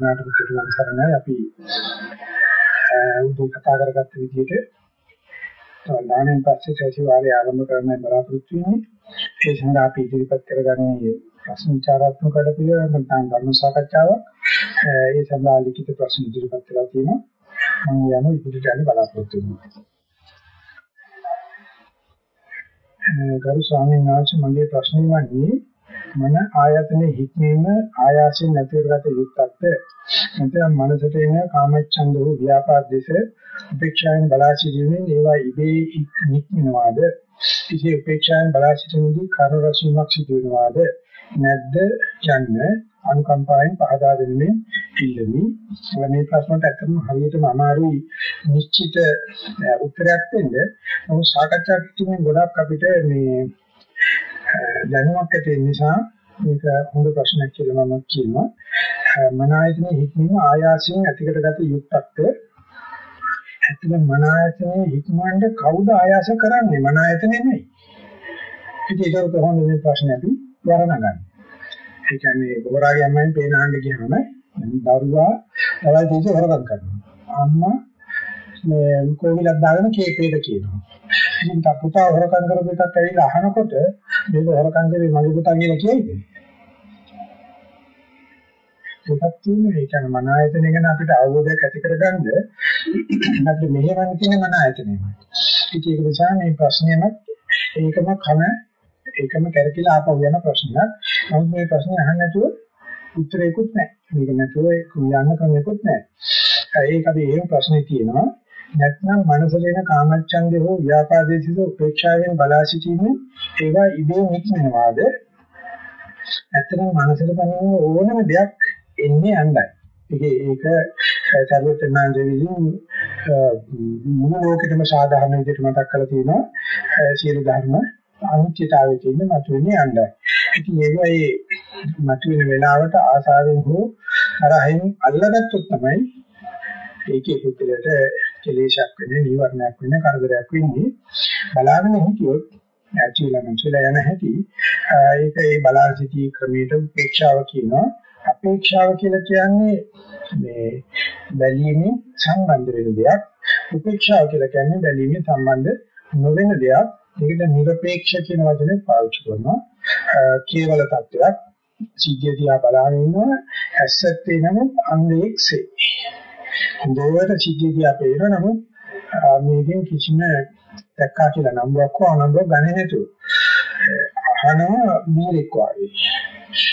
නාටක කෙරුවන් සරණයි. අපි උදේ කතා කරගත්ත විදිහට දානෙන් පස්සේ සතිವಾರය ආරම්භ කරන්න බලාපොරොත්තු වෙන්නේ. ඒ සඳහා අපි ඉදිරිපත් කරගන්නේ ප්‍රශ්න විචාරාත්මක කඩපිළිවෙල නැත්නම් ධර්ම සාකච්ඡාවක්. ඒ සඳහා ලිඛිත ප්‍රශ්න ඉදිරිපත් කරලා තියෙනවා. මම යන ඉදිරියට යන්න බලාපොරොත්තු වෙනවා. ගරු ස්වාමීන් වහන්සේ මගේ ප්‍රශ්නේ වන්නේ මන ආයතනයේ හික්මීම ආයාසයෙන් නැති කරගත යුක්තක්ද නැත්නම් මනසට එන කාමච්ඡන්ද වූ ව්‍යාපාද දෙස උපේක්ෂාවෙන් බලා සිටීමෙන් ඒවා ඉබේ නික්මිනවාද? ඉතින් උපේක්ෂාවෙන් බලා සිටීමේදී කර්ම රසීමක් සිදු වෙනවාද නැද්ද? යන්න අනුකම්පාවෙන් පහදා දෙන්නේ ඉල්ලමි. මේ ප්‍රශ්නට ඇත්තටම හරියටම අමාරුයි. නිශ්චිත උත්තරයක් දෙන්න. නමුත් සාකච්ඡා කිරීමෙන් ගොඩක් අපිට මේ දැනුමක් ඇති නිසා මේක හොඳ ප්‍රශ්නයක් කියලා මම කියනවා. මන ආයතනයේ හික්මීම ආයාසයෙන් ඇතිකරගත යුක්තක්ද? ඇත්තටම මන ආයතනයේ හික්මවන්න කවුද ආයාස කරන්නේ? මන ආයතනේ නෙවෙයි. ඉතින් ඒක කොහොමද මේ ප්‍රශ්නේ අපි වරණගන්නේ? ඒ කියන්නේ ගෝරාගේ අම්මෙන් පේනාංග කියනම දරුවා දවල් තීසේ හොරගම් කරනවා. අම්මා මේ කෝවිලක් දාගෙන කේපේද කියනවා. ඉතින් පුතා හොරකම් කරපු එකක් ඇවිල්ලා අහනකොට මේක හොරකම් කරේ මගේ පුතා කියලා කියයිද? ඒකත් තියෙනවා ඒ කියන්නේ මන ආයතනය ගැන අපිට අවබෝධයක් ඇති කරගන්න අපිට මෙහෙවන්න තියෙන මන ආයතනයමයි. ඉතින් ඒක නිසා මේ ප්‍රශ්නයම ඒකම කම ඒකම කරකිලා ආපහු යන ප්‍රශ්නයක්. නමුත් මේ ප්‍රශ්නේ අහන්න නැතුව උත්තරයක්වත් නැහැ. මේක නැතුව යන්න ක්‍රමයක්වත් නැහැ. ඒක අපි එහෙම ප්‍රශ්නේ තියෙනවා. නැත්නම් මනසට එන කාමච්ඡන්දේ හෝ ව්‍යාපාදයේ සිට උපේක්ෂාවෙන් බලා සිටීමේ ඒවා ඉබේ නික්මනවාද ඇත්තටම මනසට දැනෙන ඕනම දෙයක් එන්නේ අණ්ඩයි ඒක ඒක සර්වඥාන්සේ විසින් මුළු ලෝකෙටම සාධාරණ විදිහට මතක් කරලා තියෙනවා. සියලු ධර්ම අනිත්‍යතාවයේ තියෙන මතුවෙන්නේ අණ්ඩයි ඉතින් ඒක ඒ මතුවෙන වෙලාවට ආසාවෙන් හෝ තරහින් අල්ලගත්තොත් තමයි ඒකේ පුද්ගලයාට කෙලේශයක් වෙන්නේ, නීවරණයක් වෙන්නේ, කරදරයක් වෙන්නේ. බලාගෙන හිටියොත් ඇචිලම කියලා යන හැටි ඒක ඒ බලාගෙන සිටී ක්‍රමයට උපේක්ෂාව කියනවා. අපේක්ෂාව කියලා කියන්නේ මේ බැලීමේ සම්බන්ධ වෙන දෙයක්. උපේක්ෂාව කියලා කියන්නේ බැලීමේ සම්බන්ධ නොවන දෙයක්. ඒකට නිර්පේක්ෂ කියන වචනේ පාවිච්චි කරනවා. කේවල තත්වයක් සිද්ධිය දිහා බලාගෙන ඉන්න ඇසත් වෙනම අන්ධයෙක්සේ හොඳට සිද්ධියදී අපේ එන නමුත් මේකෙන් කිසිම දැක්කා කියලා නම්බුවක් හෝ අනම්බුවක් ගන්නේ නැතුව අහනවා මීරෙක් වගේ.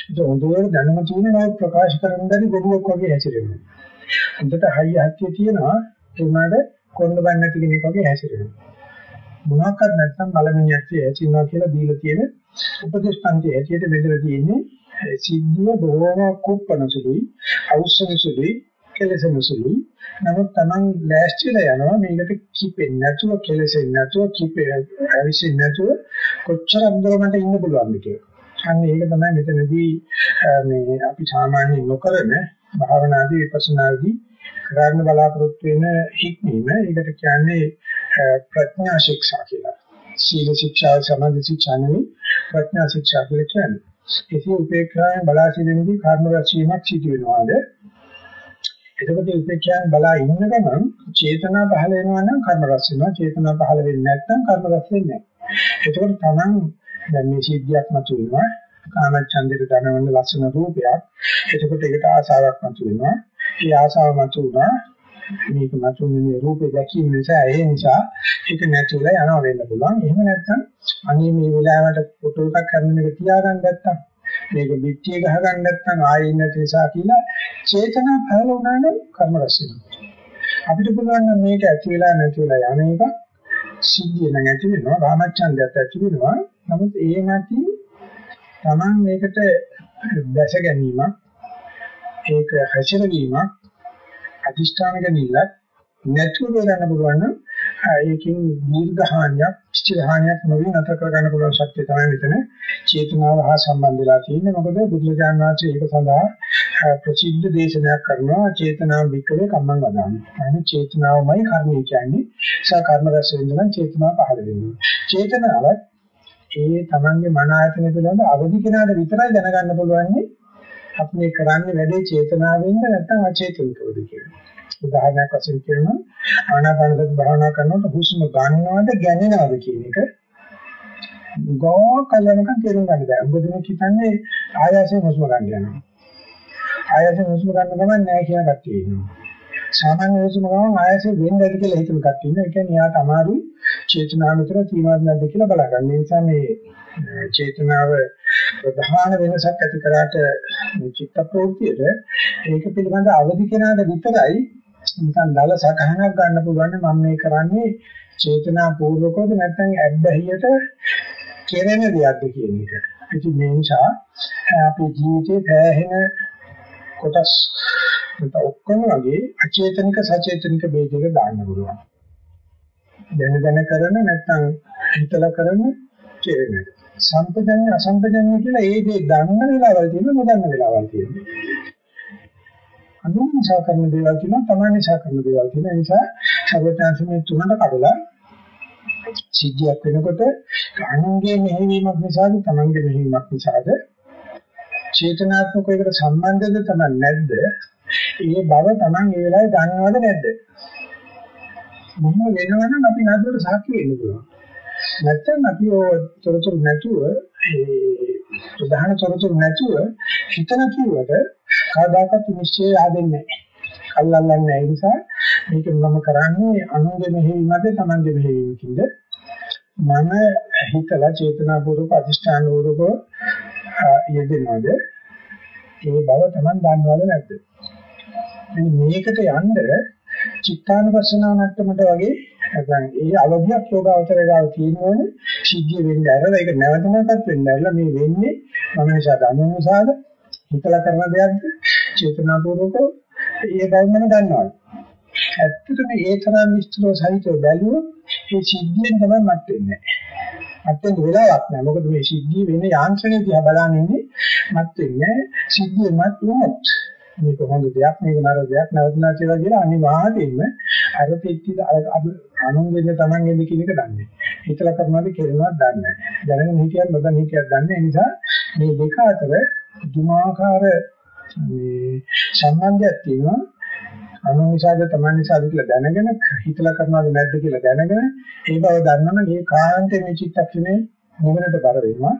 ඒක හොඳට දැනුම තියෙන නමුත් ප්‍රකාශ කරන්න බැරි ගොනුවක් වගේ හැසිරෙනවා. හොඳට හයිය හත්තිය තියෙනවා ඒ වුණාට කොන්න බන්නේ නැති කෙනෙක් වගේ හැසිරෙනවා. මොනවාක්වත් නැත්නම් බලමිනියක් ඇචිනවා කියලා දීලා තියෙන උපදේශපන්ති ඇටියට බෙදලා තියෙන්නේ සිද්ධිය බොහෝම කුප්පන සුළුයි, අවශ්‍ය සුළුයි, කෙලෙසෙන සුළුයි. නමුත් Taman ලෑස්තිලා යනවා මේකට කිපෙන්නේ නැතුව කෙලෙසෙන්නේ නැතුව කිපේ අවිසින් නැතුව කොච්චර අන්දරකට ඉන්න පුළුවන්ද කියලා. අන්න ඒක තමයි මෙතනදී මේ අපි සාමාන්‍යයෙන් නොකරන භාවනාදී විපස්සනාදී කරන්න බලාපොරොත්තු වෙන හික්මීම. ඒකට කියන්නේ ප්‍රඥා ශික්ෂා කියලා. සීල ශික්ෂා සමාධි ශික්ෂා නෙවෙයි ප්‍රඥා ශික්ෂා කියලා කියන්නේ. ඒකේ උපේක්ෂාවෙන් බලා සිටිනදී කර්ම රැසීමක් සිදු වෙනවාද? එතකොට උපේක්ෂාවෙන් බලා ඉන්න ගමන් චේතනා පහළ වෙනවා නම් කර්ම රැස් වෙනවා. චේතනා පහළ වෙන්නේ නැත්නම් කර්ම රැස් වෙන්නේ නැහැ. එතකොට තමන් දැන් මේ සිද්ධියක් මතු වෙනවා. කාමච්ඡන්දයට දැනවන්න ලස්සන රූපයක්. එතකොට ඒකට ආසාවක් මතු වෙනවා. ඒ ආසාව මතු වුණා මේක මතු වෙන රූපේ දැකීම නිසා ඒ නිසා ඒක නැතිලා යනවා වෙන්න පුළුවන්. එහෙම නැත්නම් අනේ මේ වෙලාවට ෆොටෝ එකක් කරන එක තියාගන්න නැත්නම් මේක පිටිය ගහ ගන්න නැත්නම් ආයෙ නැති නිසා කියලා චේතනා පහළ වුණා නම් කර්ම රැස් වෙනවා. අපිට පුළුවන් නම් මේක ඇති වෙලා නැති වෙලා යන එක සිද්ධිය නම් ඇති වෙනවා, රාමච්ඡන්දයත් ඇති වෙනවා. නමුත් ඒ නැති Taman මේකට දැස ගැනීමක්, ඒක හැසිරවීමක්, අදිෂ්ඨාන ගැනීමක් නැතුව ගන්න පුළුවන් නම් ඒකෙන් දීර්ඝහානියක් ස්ථිරහානියක් නොවේ නැතර කර ගන්න පුළුවන් ශක්තිය තමයි මෙතන චේතනාව හා සම්බන්ධ වෙලා තියෙන්නේ. මොකද බුදුරජාණන් වහන්සේ ඒක සඳහා ප්‍රසිද්ධ දේශනයක් කරනවා චේතනාව විකලේ කම්මං වදාන්නේ අනේ චේතනාවමයි කර්මය කියන්නේ. සා කර්ම රැස් වෙනනම් චේතනාව පහළ වෙනවා. චේතනාවත් ඒ තමන්ගේ මන ආයතන පිළිබඳ අවදි කෙනාට විතරයි දැනගන්න පුළුවන් අපි කරන්නේ වැඩේ චේතනාවෙන්ද නැත්නම් අචේතනිකවද කියලා. උදාහරණයක් වශයෙන් කියනවා ආනාපානසති භාවනා කරනකොට හුස්ම ගන්නවද ගැනෙනවද කියන එක ගෝ කල්යනක තේරුම් ගන්න බෑ. මොකද මේ හිතන්නේ ආයාසයෙන් හුස්ම ගන්න යනවා. ආයාසයෙන් හුස්ම ගන්න ගමන් නැහැ කියන කට්ටිය ඉන්නවා. සාමාන්‍ය හුස්ම ගමන් ආයාසයෙන් වෙන්නේ නැති කියලා හිතන කට්ටිය ඉන්නවා. ඒ කියන්නේ යාට අමාරු චේතනාව විතර තියනවද නැද්ද කියලා බලගන්න. ඒ නිසා මේ චේතනාව ප්‍රධාන වෙනසක් ඇති කරාට චිත්ත ප්‍රවෘත්තියට ඒක පිළිබඳ අවදි කෙනාට විතරයි නිකන් දල සකහනක් ගන්න පුළුවන් මම මේ කරන්නේ චේතනා පූර්වකවද නැත්නම් ඇබ්බැහියට කෙරෙන දෙයක්ද කියන එක. ඉතින් මේ නිසා අපේ ජීවිතේ පෑහෙන කොටස් ඔක්කොම වගේ අචේතනික සචේතනික ભેදයක දාන්න පුළුවන්. දැන දැන කරන නැත්නම් හිතලා කරන කෙරෙන. සම්පජන්‍ය අසම්පජන්‍ය කියලා ඒ දේ දන්න වෙලාවල් තියෙනවා නොදන්න වෙලාවල් තියෙනවා. අනුන්සා කරන දේවල් තියෙනවා තමන්සා කරන දේවල් තියෙනවා. ඒ නිසා සර්වඥාන්සේ තුනට කඩලා සිද්ධියක් වෙනකොට අනුන්ගේ මෙහෙවීමක් නිසාද තමන්ගේ මෙහෙවීමක් නිසාද චේතනාත්මක එකට සම්බන්ධද තමයි නැද්ද? ඒ බව තමන් ඒ වෙලාවේ දන්නවද නැද්ද? මොන වෙනවනම් අපි නඩුවට සාක්ෂි වෙන්න පුළුවන්. නැත්නම් අපි ඔය තොරතුරු නැතුව ඒ ප්‍රධාන තොරතුරු නැතුව හිතන කිව්වට කවදාකවත් නිශ්චය ආදෙන්නේ නැහැ. අල්ලන්නේ නැහැ. ඒ නිසා මේක මම කරන්නේ අනුන්ගේ මෙහෙයීමද තමන්ගේ මෙහෙයීමකින්ද මම හිතලා චේතනාපූර්වක අධිෂ්ඨානපූර්වක යෙදෙනවද ඒ බව තමන් දන්නවද නැද්ද මේකට යන්න චිත්තානුපස්සනාව මට්ටමට වගේ නැත්නම් ඒ අවධියක් යෝගාවචරය ගාව තියෙනවනේ සිද්ධිය වෙන්නේ අරලා ඒක නැවත නැවතත් වෙන්නේ අරලා මේ වෙන්නේ මම නිසා දන්නු නිසාද හිතලා කරන දෙයක්ද චේතනාපූර්වක ඒ බවම දන්නවා ඇත්තටම ඒ තරම් විස්තරව සහිතව බැලුවොත් ඒ සිද්ධියෙන් තමයි මත් වෙන්නේ මත් වෙන්න වෙලාවක් නැහැ මොකද මේ සිද්ධිය වෙන යාන්ත්‍රණය දිහා බලන ඉන්නේ මත් වෙන්නේ සිද්ධිය මත් වුණොත් මේක හොඳ දෙයක් මේක නරක දෙයක් නැවතුණා කියලා කියලා අනිවාර්යයෙන්ම අර පිටි අනුන්ගෙන් තමන්ගෙන් කියන එක දන්නේ. හිතලා කරනවාද කියනවාද දන්නේ නැහැ. දැනගෙන හිතියක් නොදන්න හිතියක් දන්නේ. ඒ නිසා මේ දෙක අතර දුමාකාර මේ සම්බන්ධයක් තියෙනවා. අනුන් නිසාද තමන් නිසාද කියලා දැනගෙන හිතලා කරනවාද නැද්ද කියලා දැනගෙන ඒ බව දන්නවනම් ඒ කාන්තේ මේ චිත්තක්ෂණේ මොකනට බර වෙනවා.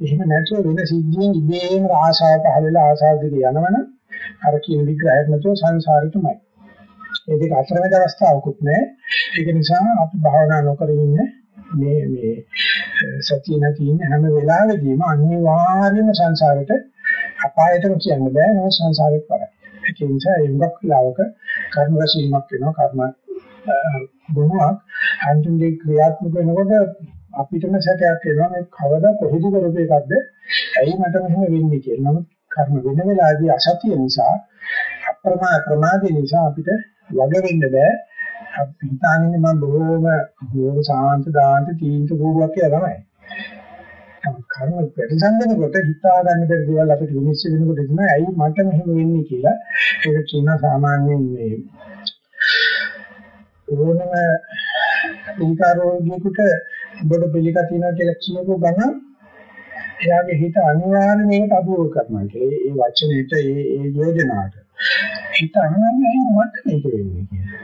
එහෙම නැතුව වෙන සිද්ධියෙන් ඉබේම ආශාව පහළ වෙලා ආශාව දිගේ යනවනම් අර කියන විග්‍රහයක් නැතුව සංසාරෙටමයි. ඒ දෙක අතරමැද අවස්ථාවකුත් නැහැ. ඒක නිසා අපි භාවනා නොකර ඉන්නේ මේ මේ සතිය නැති ඉන්න හැම වෙලාවෙදීම අනිවාර්යයෙන්ම සංසාරෙට අපායටම කියන්න බෑ නෝ සංසාරෙත් කරා. ඒක නිසා ඒ මුගක් වෙලාවක කර්ම රැසීමක් වෙනවා කර්ම ගුණයක් අන්තිමේ ක්‍රියාත්මක වෙනකොට අපිටම සැකයක් එනවා මේ කවදා කොහෙද කරපු එකක්ද ඇයි මට මෙහෙම වෙන්නේ කියලා. නමුත් කර්ම වෙන වෙලාවේදී අසතිය නිසා අප්‍රමා ප්‍රමාදේ නිසා අපිට වග වෙන්න බෑ. අපි හිතන්නේ මම බොහොම බොහොම සාන්ත දාන්ත තීන්ත කෝරුවක් කියලා තමයි. කර්ම ප්‍රතිසංගනකොට හිතා ගන්න බැරි දේවල් අපිට විනිශ්චය වෙනකොට තමයි ඇයි මට මෙහෙම වෙන්නේ කියලා. ඒක කියන සාමාන්‍යයෙන් මේ ඕනම පිළිකාරෝගියෙකුට බඩ පිළිකා තියෙනවා කියලා කියපුව ගමන් එයාගේ හිත අනිවාර්යයෙන් මේකට අභියෝග කරනවා කියලා. ඒ වචනෙට ඒ ඒ යෝජනාවට. හිත අනිවාර්යයෙන් මට මේක වෙන්නේ කියලා.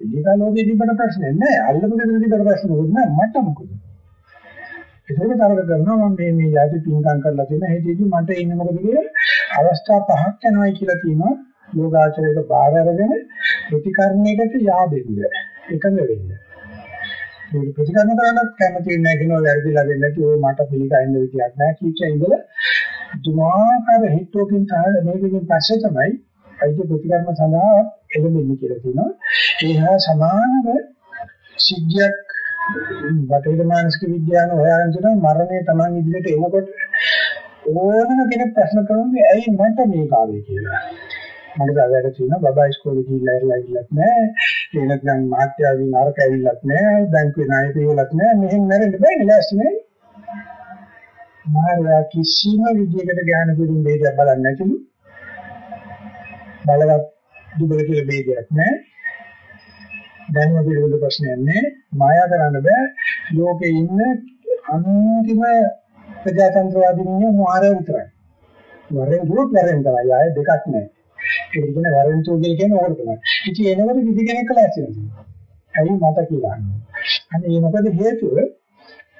පිළිකා ලෝකෙ තිබ්බට ප්‍රශ්නේ නැහැ. අල්ලපු දෙයක් තිබ්බට ප්‍රශ්නේ නැහැ. මට මොකද? ඒකේ තරක කරනවා මම මේ මේ යටි පින්කම් කරලා තියෙන හේතුවදී මට ඉන්නේ මොකද කියලා අවස්ථා පහක් යනවායි කියලා තියෙනවා. යෝගාචරයක බාර අරගෙන ප්‍රතිකර්ණයකට yaadෙන්න එකඟ වෙන්න. මේ ප්‍රතිකර්ම කරන්නත් කැමති වෙන්නේ නැහැ කියනවා වැරදිලා වෙන්නේ නැති ඔය මට පිළිගන්න විදියක් නැහැ කීක ඉඳලා දුමාකාර හිතෝකින් තමයි මේකකින් පස්සේ තමයි අයිති ප්‍රතිකර්ම සඳහා එළඹෙන්නේ කියලා කියනවා. ඒ හා සමානව සිද්ධියක් වටේට මානසික විද්‍යාව හොයාගෙන තියෙනවා මරණය Taman ඉදිරියට එනකොට ඕනම කෙනෙක් ප්‍රශ්න කරන්නේ ඇයි මට මේක ආවේ කියලා. මට වැඩ තියෙනවා බබා ඉස්කෝලේ ගිහිල්ලා ඉරලා ඉල්ලත් නැහැ. ඒ නැත්නම් මාත්‍යාවින් අරක ඇවිල්ලත් නැහැ. බැංකුවේ ණය පියවලත් නැහැ. මෙහෙම නැරෙන්න බෑනේ ලෑස්ති නේ. මාර්යා කිසිම විදියකට ඥාන පිළිම ભેදයක් බලන්නේ නැතිලු. බලවත් දුබල කියලා ભેදයක් නැහැ. දැනුම පිළිබඳ ප්‍රශ්නයක් නැහැ. මායා කරන්න බෑ. ලෝකේ ඉන්න අන්තිම ප්‍රජාතන්ත්‍රවාදී මිනිහ මාරය විතරයි. වරෙන් දුවත් වරෙන් තමයි ආයේ දෙකක් නැහැ. ඒක කියන්නේ වරෙන් තුගේ කියන්නේ ඕක තමයි. ඉතින් එනකොට කිසි කෙනෙක් කළා නැහැ. ඇයි මට කියලා. අනේ ඒ මොකද හේතුව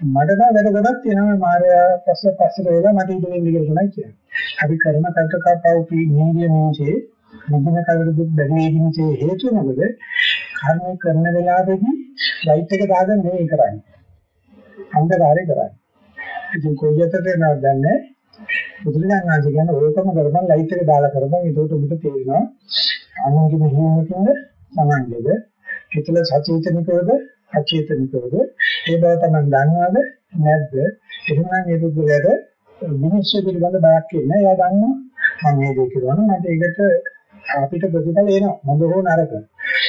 මට දා වැඩ ගොඩක් තියෙනවා මාර්යා පස්ස පස්සට වෙලා මට ඉඳ වෙන්න කියලා තමයි කියන්නේ. අපි කරන කල්පකාපව පී නීරිය නීචේ මුදින කවර දුක් බැරි වෙන්නේ හේතුව මොකද? කර්ම කරන වෙලාවෙදී ලයිට් එක දාගෙන නෙවෙයි කරන්නේ. අන්ධකාරය කරන්නේ. ඉතින් කොයියටද නෑ බුදුරජාණන් වහන්සේ කියන්නේ ඕකම කරපන් ලයිට් එක දාලා කරපන්. ඒකට උඹට තේරෙනවා අනුන්ගේ මෙහෙයකින්ද සමන්දේද හිතල සචේතනිකවද අචේතනිකවද? ඒ බව තමයි දන්නවද නැද්ද? එහෙනම් ඒ පුදුලට විනිශ්චය පිළිබඳ බයක් ඉන්නේ එයා දන්නවා මම මේ දේ කරනවා මට ඒකට අපිට ප්‍රතිඵල එනවා. හොඳ හෝ නරක.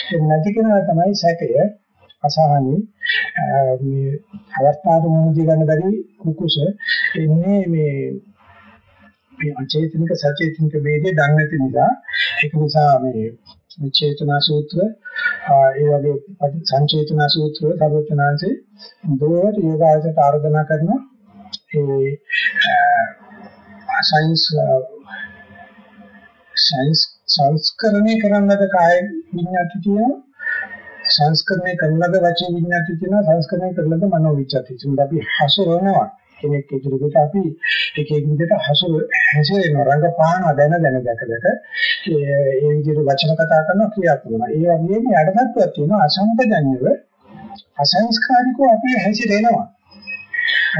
ඒ නැති කෙනා තමයි සැකය අසහනි මේ අවස්ථාවට මුහුණ දී ගන්න බැරි කුකුස. එන්නේ මේ මේ අචේතනික සචේතනික ભેදේ දන්නේ නැති නිසා. ඒක නිසා මේ චේතනා සූත්‍ර ඒ වගේ සංචේතනා සූත්‍ර සර්වඥාන්සේ දෝවට යෝගාචරයට ආරාධනා කරන ඒ සයන්ස් සයන්ස් සංස්කරණය කරන්නද කාය විඤ්ඤාති තියෙනවා සංස්කරණය කරනද වචී විඤ්ඤාති තියෙනවා සංස්කරණය කරනද මනෝ විඤ්ඤාති තියෙනවා අපි හසුරවනවා කෙනෙක් ඉදිරියට අපි එක එක විදිහට හසු හැසිරෙන රංගපාන දැන දැන දැක දැක ඒ විදිහට වචන කතා කරනවා ක්‍රියාත්මක වෙනවා. ඒ වගේම යටපත්වක් තියෙනවා අසම්පජඤ්ඤව අසංස්කාරිකව අපි හැසිරෙනවා.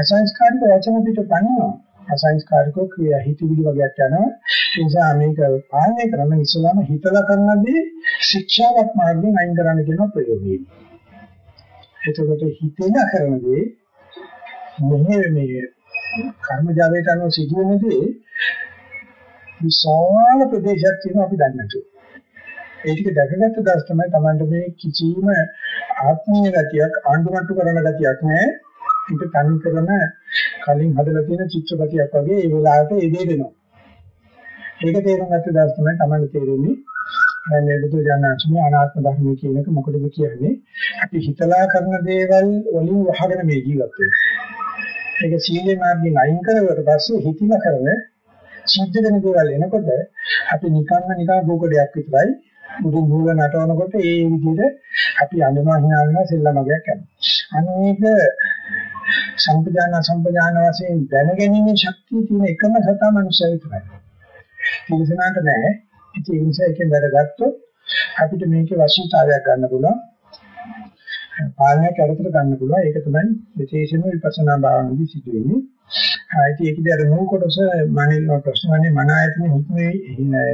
අසංස්කාරික වචන පිට පනිනවා. අසංස්කාරික ක්‍රියා හිතවිලි වගේක් යනවා. ඒ නිසා මේක පාලනය කරන ඉස්සලාම හිතලා කරනදී ශික්ෂාවක් මාර්ගයෙන් අයින් කරන්න කියන ප්‍රයෝගය. එතකොට හිතේන කරනදී මෙහෙ මේ කර්මජාලයට අනුව සිදුවෙනදී විශාල ප්‍රදේශයක් තියෙනවා අපි දන්නේ නැතුව. ඒ ටික දැකගත්ත දවස් තමයි Tamanට මේ කිසිම ආත්මීය ගතියක් ආණ්ඩුමට්ටු කරන ගතියක් නැහැ. ඒක තනි කරන කලින් හදලා තියෙන චිත්‍රපටියක් වගේ ඒ වෙලාවට ඒ දේ දෙනවා. ඒක තේරුම් ගත්ත දවස් තමයි Tamanට තේරෙන්නේ මේ බුදු දඥාන්සමේ අනාත්ම ධර්මයේ කියන එක මොකටද කියන්නේ? අපි හිතලා කරන දේවල් වලින් වහගෙන මේ ජීවත් වෙනවා. ඒක සීලේ මාර්ගයෙන් අයින් කරුවට පස්සේ හිතින කරන සිද්ධ වෙන දේවල් එනකොට අපි නිකම්ම නිකන් භූකඩයක් විතරයි මුදුන් මූල නටවනකොට ඒ විදිහට අපි අඳුනා hina වෙන සෙල්ලමගයක් යනවා. අනේක සම්පජාන සම්පජාන වශයෙන් දැනගැනීමේ ශක්තිය තියෙන එකම සතා මනුස්සය විතරයි. තිරසනාට නෑ. ඉතින් ඒ නිසා එකෙන් වැඩ ගත්තොත් අපිට මේකේ වශීතාවයක් ගන්න පුළුවන්. පාලනයක් යටතට ගන්න පුළුවන්. ඒක තමයි විශේෂම විපස්සනා භාවනාවේදී සිදු වෙන්නේ. ආයිති ඒකදී අර මූල කොටස මනින ප්‍රශ්න වන්නේ මන ආයතන හික්මේ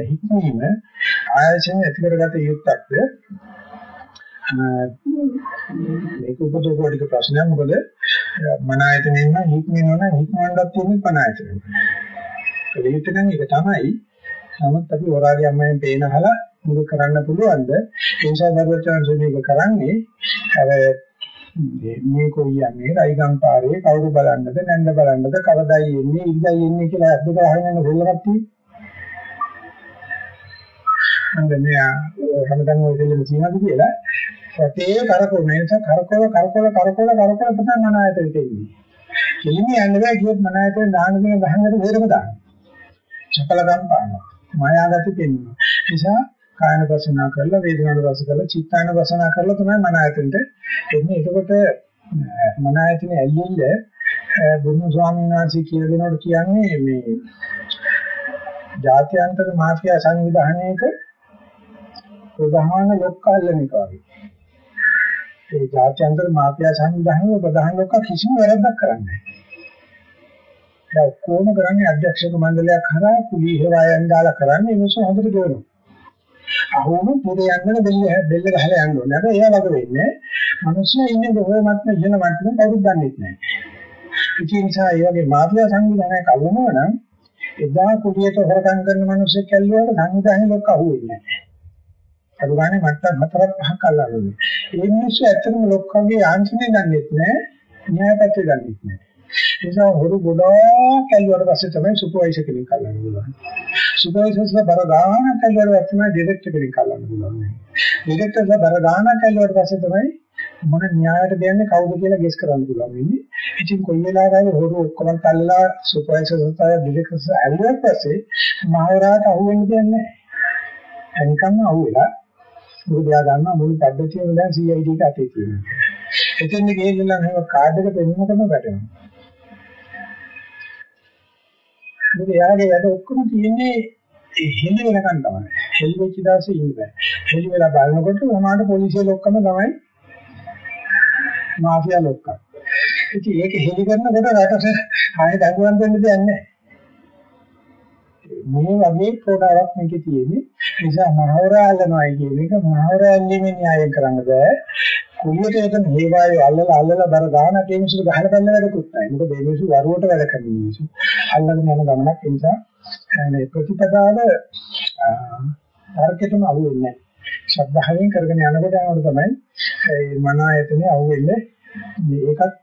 හික්මීම ආයතන ඇති කරගත යුත්තක්ද මේක උපදෝපෝඩික ප්‍රශ්නයක් මොකද මන ආයතනෙන්න හික්මෙන්න ඕන හික්මවන්නත් තියෙන්නේ මන ආයතනෙ. ඒක නම් ඒක තමයි. නමුත් අපි හොරාගේ අම්මෙන් පේන අහලා මුල කරන්න පුළුවන්ද? ඒ නිසා දරුවචාන්සේ මේක කරන්නේ අර මේ කොයියන්නේ රයිගම් පාරේ කවුරු බලන්නද නැන්ද බලන්නද කවදායි එන්නේ ඉඳයි එන්නේ කියලා අත් දෙක අහගෙන යන දෙල්ලක් තියෙන්නේ. අන්දනේ හැමදාම ඔය දෙල්ලම කියනවාද කියලා සතේ කරකෝ නේද කරකෝල කරකෝල කරකෝල කරකෝල තමයි මන ආයතනෙට එන්නේ. එළිමේ යන්න බෑ කියොත් මන ආයතනේ දාන දෙන ගහන්නට හේරම දාන්න. චපල ගම් පානවා. මායාගති පෙන්වනවා. නිසා කායන වසනා කරලා වේදනාන වස කරලා චිත්තාන වසනා කරලා තමයි මන ආයතනට එන්නේ. එතකොට මන ආයතනේ ඇල්ලිල්ල බුදු ස්වාමීන් වහන්සේ කියලා දෙනකොට කියන්නේ මේ ජාත්‍යන්තර මාෆියා සංවිධානයක ප්‍රධාන ලොක්කල්ලන එක වගේ. ඒ ජාත්‍යන්තර මාෆියා සංවිධානයේ ප්‍රධාන ලොක්ක කිසිම වැරද්දක් කරන්නේ නැහැ. ඒ ඔක්කොම කරන්නේ අධ්‍යක්ෂක මණ්ඩලයක් හරහා කුලී හේවායන් දාලා කරන්නේ ඒ නිසා හොඳට ගෙවනවා. අහුවම පුර යන්න බෙල්ල බෙල්ල ගහලා යන්න ඕනේ. හැබැයි එයා වගේ වෙන්නේ මිනිස්සු ඉන්නේ කොහොමත්ම ඉහළ මට්ටමේ කවුරුත් දන්නේ නැහැ. ඒ නිසා ඒ වගේ මාත්‍යා සංවිධානයක් අල්ලනවා නම් එදා කුලියට හොරකම් කරන මිනිස්සු කැල්ලුවට සංවිධානය ලොක්ක අහුවෙන්නේ නැහැ. අද ගානේ මට්ටම් හතරක් පහක් අල්ලන්නේ. ඒ මිනිස්සු ඇත්තටම ලොක්කගේ ආංශනේ දන්නේ නැහැ. න්‍යායපත්‍ය දන්නේ නැහැ. නිසා හොරු ගොඩාක් ඇල්ලුවට පස්සේ තමයි සුපර්වයිසර් කෙනෙක් අල්ලන්න පුළුවන්. සුපර්වයිසර්ස්ලා බර ගානක් ඇල්ලුවට පස්සේ තමයි ඩිරෙක්ටර් කෙනෙක් අල්ලන්න පුළුවන්. ඩිරෙක්ටර්ස්ලා බර ගානක් ඇල්ලුවට පස්සේ තමයි මොන න්‍යායයට දෙන්නේ කවුද කියලා ගෙස් කරන්න පුළුවන් වෙන්නේ. ඉතින් කොයි වෙලාවකද හොරු ඔක්කොම තල්ලලා සුපර්වයිසර් සතා ඩිරෙක්ටර්ස් ඇල්ලුවාට පස්සේ මහවරාට අහුවෙන්නේ දෙයක් නැහැ. එනිකම්ම අහුවෙලා මොකද එයා දන්නා මුළු පද්ධතියම දැන් CID එක අතේ තියෙනවා. එතෙන් ගිහිල්ලා නම් කාඩ් එක පෙන්නනකම වැටෙනවා. මොකද එයාගේ වැඩ ඔක්කොම තියෙන්නේ හෙලි වෙනකන් තමයි. හෙලි වෙච්ච දවසේ ඉන්න බෑ. හෙලි වෙලා බලනකොට උනාට පොලිසිය ලොක්කම තමයි මාෆියා ලොක්ක. ඉතින් ඒක හෙලි කරනකොට රටට ආයෙ දඟුවන් දෙන්න දෙයක් නැහැ. මේ වගේ ප්‍රෝඩාවක් මේකේ තියෙන්නේ. ඒ නිසා මහවරාලනවායි කියන එක මහවරාල්ලීමේ න්‍යාය කරන්න බෑ. කුලියට එතන හේවායෝ අල්ලලා අල්ලලා බර දානට ඒ මිනිස්සු ගහලා බලන වැඩකුත් නැහැ. මොකද මේ මිනිස්සු වරුවට වැඩ කරන මිනිස්සු. අල්ලගෙන යන ගමනක් ඒ නිසා මේ ප්‍රතිපදාව තර්කෙටම අහු වෙන්නේ නැහැ. ශ්‍රද්ධාවෙන් කරගෙන යනකොට යනකොට තමයි මේ මන ආයතනේ අහු වෙන්නේ. මේකත්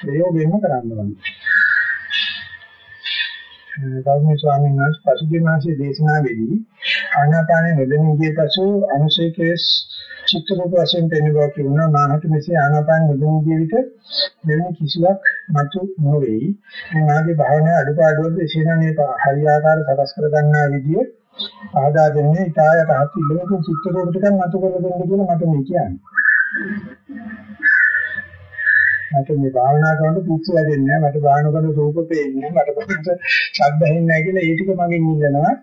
ප්‍රයෝගයෙන්ම කරන්න ඕනේ. ගෞරවනීය ස්වාමීන් වහන්සේ පසුගිය මාසයේ දේශනාවේදී ආනාපාන නොදෙනී ගිය පසු අනුශේකේස් චිත්ත රූප වශයෙන් පෙනෙන බව කියනවා මානසික මෙසේ ආනාපාන නොදෙනී ගිය විට මෙවැනි කිසිවක් මතු නොවේයි මේ මාගේ භාවනාවේ අඩුපාඩුවද එසේනම් හරියාකාර සකස් කර ගන්නා විදිය ආදා දෙන්නේ ඊටායට හත් ඉලෝක චිත්ත රූප ටිකක් මතු කරලා දෙන්න කියලා මට මේ කියන්නේ මට මේ භාවනා කරනකොට පිස්සු වැඩෙන්නේ නැහැ. මට භාවනා කරන රූප පේන්නේ නැහැ. මට පොඩ්ඩ ශබ්ද ඇහෙන්නේ නැහැ කියලා ඒ ටික මගෙන් ඉල්ලනවා.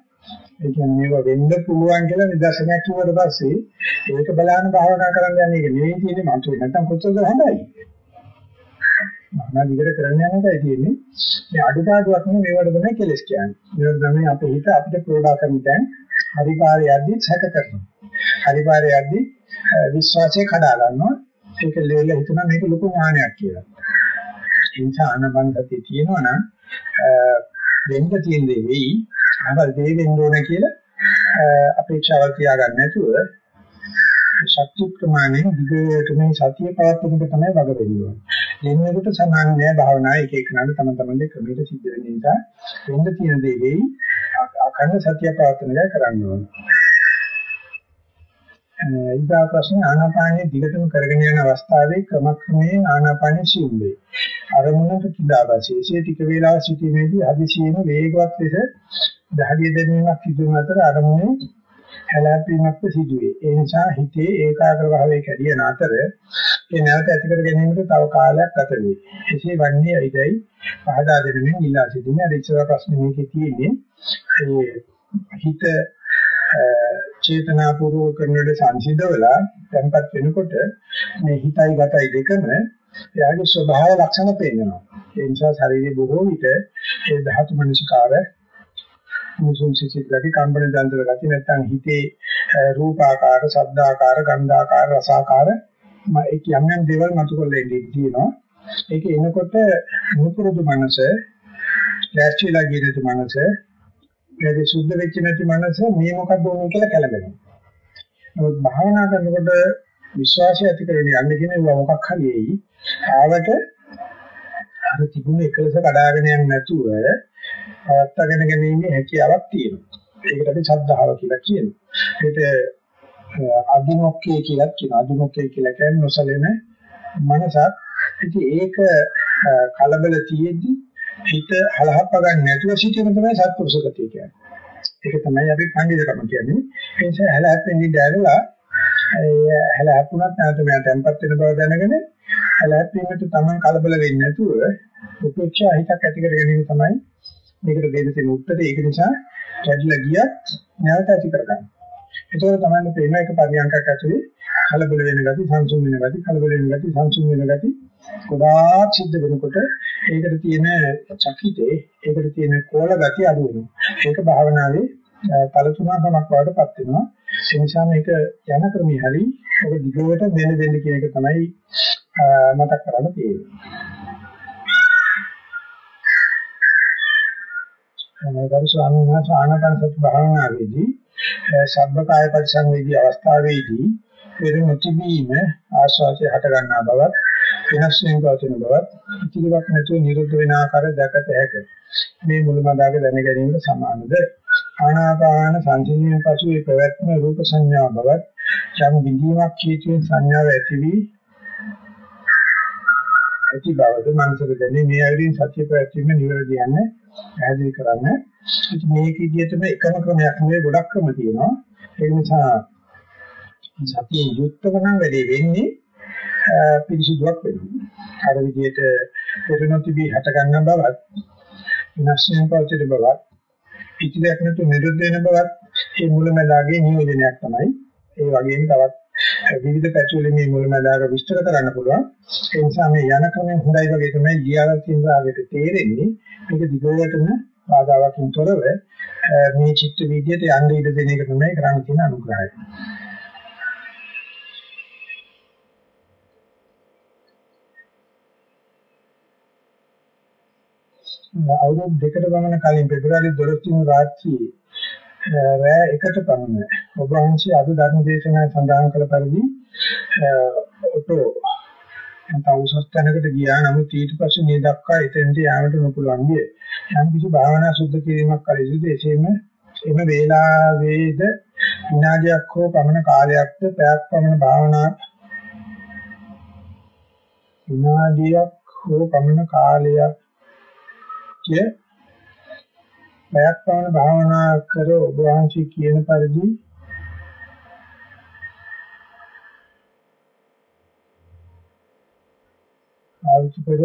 ඒ කියන්නේ මේක වෙන්න පුළුවන් කියලා නිදර්ශනයක් කිව්වට පස්සේ ඒක බලන්න භාවනා කරන්න යන්නේ ඒක නෙවෙයි තියෙන්නේ මම කියන්නේ නැත්තම් කොච්චරද හොඳයි. මම දිගට කරන්න යන එකයි තියෙන්නේ. මේ අඩුපාඩුවක් නෙවෙයි මේවට තමයි කෙලස් කියන්නේ. මේවට තමයි අපේ හිත අපිට ප්‍රෝඩා කරන තැන් හරිපාරේ යද්දි සැක කරනවා. හරිපාරේ යද්දි විශ්වාසය කඩා ගන්නවා. ඒක ලෙවල හිතන මේක ලොකු ඥානයක් කියලා. ඒ නිසා ආනපන සතිය තියෙනවා නම් වෙන්න තියෙන දේ වෙයි. අහවල් දේ වෙන්න ඕන කියලා අපේක්ෂාවල් තියාගන්න නැතුව ශක්ති ප්‍රමාණයෙන් දිගට මේ සතිය පවත්වන එක තමයි වග වෙන්නේ. දෙන්නෙකුට සමාන නෑ භාවනාව එක එක නම් තම තමන්ගේ ක්‍රමයට සිද්ධ වෙන නිසා වෙන්න තියෙන දේ වෙයි. අකන්න සතිය පවත්වන එක කරන්න ඕනේ. ඊගා ප්‍රශ්නේ ආනාපානයේ දිගටම කරගෙන යන අවස්ථාවේ ක්‍රමක්‍රමයෙන් ආනාපානය සිුම් වේ. අරමුණට කිදාවාසේ ඒ ටික වේලාවක් සිටීමේදී අධිශීන වේගවත් ලෙස දහඩිය දැමීමක් සිදු වන අතර අරමුණේ හැලැපීමක් සිදුවේ. ඒ නිසා හිතේ ඒකාග්‍ර භාවයේ කැඩියන අතර ඒ නැවත ඇති කර ගැනීමට තව කාලයක් ගත වේ. එසේ වන්නේ ඇයිදයි පහදා දෙමින් ඉල්ලා සිටින්නේ. අර ඉස්සර ප්‍රශ්නේ මේකේ තියෙන්නේ ඒ හිත චේතනාපූර්වක කරන වැඩ සංසිඳවලා tempat වෙනකොට මේ හිතයි ගතයි දෙකම එයාගේ ස්වභාව ලක්ෂණ පේනවා. ඒ නිසා ශරීරයේ බොහෝ විට ඒ ධාතු මනසිකාර මුසුම් සිසිල් ගති කම්පන දන්තර ගති නැත්නම් හිතේ රූපාකාර, ශබ්දාකාර, ගන්ධාකාර, රසාකාර මේ යම් යම් දේවල් මතු කරලා ඉඳී තියෙනවා. ඒක එනකොට මුපුරුදු මනස, ලෑස්තිලා ගියද මනස ඒක සුද්ධ වෙච්ච නැති මනස මේ මොකක්ද ඕනේ කියලා කලබලනවා. නමුත් භාවනා කරනකොට විශ්වාසය ඇති කරගෙන යන්න කියන මොකක් හරි එයි. ආවට අර තිබුණ එකලස කඩාගෙන යන්නේ නැතුව පවත්වාගෙන ගැනීමේ හැකියාවක් තියෙනවා. ඒකට අපි ශ්‍රද්ධාව කියලා කියනවා. ඒක අදිමොක්කේ කියලා කියනවා. අදිමොක්කේ කියලා කියන්නේ නොසලෙන මනසක්. ඉතින් ඒක කලබල තියෙද්දි හිත හලහප්ප ගන්න නැතුව සිටීම තමයි සත්පුරුෂ ගතිය කියන්නේ. ඒක තමයි අපි පඬිතුකම කියන්නේ. ඒ නිසා හැලහැප්පෙන්නේ දැරලා ඒ හැලහැප්පුණත් නැවත මම tempat වෙන බව දැනගෙන හැලහැප්පීමට තමයි කලබල වෙන්නේ නැතුව උපේක්ෂා හිතක් ඇති කර ගැනීම තමයි මේකට දෙන්න තියෙන උත්තරේ. ඒක නිසා කැඩිලා ගියත් නැවත ඇති කරගන්න. ඒකෝර තමයි පේන එක පරියන්කක් ඇතුලේ කලබල වෙන ගති, සංසුන් වෙන ගති, කලබල වෙන ගති, සංසුන් වෙන ගති ගොඩාක් සිද්ධ වෙනකොට ඒකට තියෙන චකිතේ, ඒකට තියෙන කෝල ගති අඩු වෙනවා. ඒක භාවනාවේ පළතුනාකමක් වඩටපත් වෙනවා. ඒ නිසා මේක යන ක්‍රමයේ හරි ඔබ දිගට දෙන්න දෙන්න කියන එක තමයි මතක් කරගන්න තියෙන්නේ. ගරු ස්වාමීන් වහන්සේ ආනාපාන සති භාවනාවේදී සබ්බකාය පරිසංවේදී අවස්ථාවේදී පෙර නොතිබීම ආස්වාදයේ හට ගන්නා බවත් වෙනස් වෙන පවතින බවත් ඉතිරිවක් නැතුව නිරුද්ධ වෙන ආකාරය දැකත හැකිය. මේ මුලමදාග දැන ගැනීමට සමානද ආනාපාන සංසිඳන පසු ඒ පැවැත්ම රූප සංඥා බවත් යම් විදීමක් හේතුවෙන් සංඥාව ඇති වී ඇති බවද මනසට දැනේ මේ ආයුරින් සත්‍ය ප්‍රත්‍යක්ෂම නිවැරදි යන්නේ පැහැදිලි කරන්න. ඉතින් මේක විදිහටම එකම ක්‍රමයක් නෙවෙයි ගොඩක් ක්‍රම තියෙනවා. ඒ නිසා සතිය යුක්තව නම් වැඩේ වෙන්නේ පිරිසිදුවක් වෙනවා. අර විදිහට පෙරනොතිබී හට ගන්න බවත් විනාශයෙන් පවතින බවත් පිටියක් නැතු නිරුද්ධ වෙන බවත් මේ මුලමදාගේ නියෝජනයක් තමයි. ඒ වගේම තවත් විවිධ පැතිවලින් මේ මුලමදාග විස්තර කරන්න පුළුවන්. ඒ නිසා මේ යන ක්‍රමය හොඳයි වගේ තමයි ගියාලා තියෙන ආගයට තේරෙන්නේ. මේක දිගටම බාධාවකින් තොරව මේ චිත්ත විද්‍යට යන්න ඉඩ දෙන එක තමයි කරන්න තියෙන අනුග්‍රහය. අවුරුදු දෙකකට පමණ කලින් පෙබරවාරි 12 වෙනි රාත්‍රියේ රෑ එකට පමණ ඔබ වහන්සේ අද ධර්ම දේශනාවේ සඳහන් කළ පරිදි ඔටෝ නැත්නම් උසස් තැනකට ගියා. නමුත් ඊට පස්සේ මේ දක්වා එතෙන්ට යාමට නොපුළුවන් විය. යම් කිසි භාවනා සුද්ධ කිරීමක් කළ යුතුද? එසේම එම වේලාවේද විනාඩියක් හෝ පමණ කාලයක්ද පැයක් පමණ භාවනා විනාඩියක් හෝ පමණ කාලයක් කිය පැයක් පමණ භාවනා කර ඔබ වහන්සේ කියන පරිදි ආවිච පෙර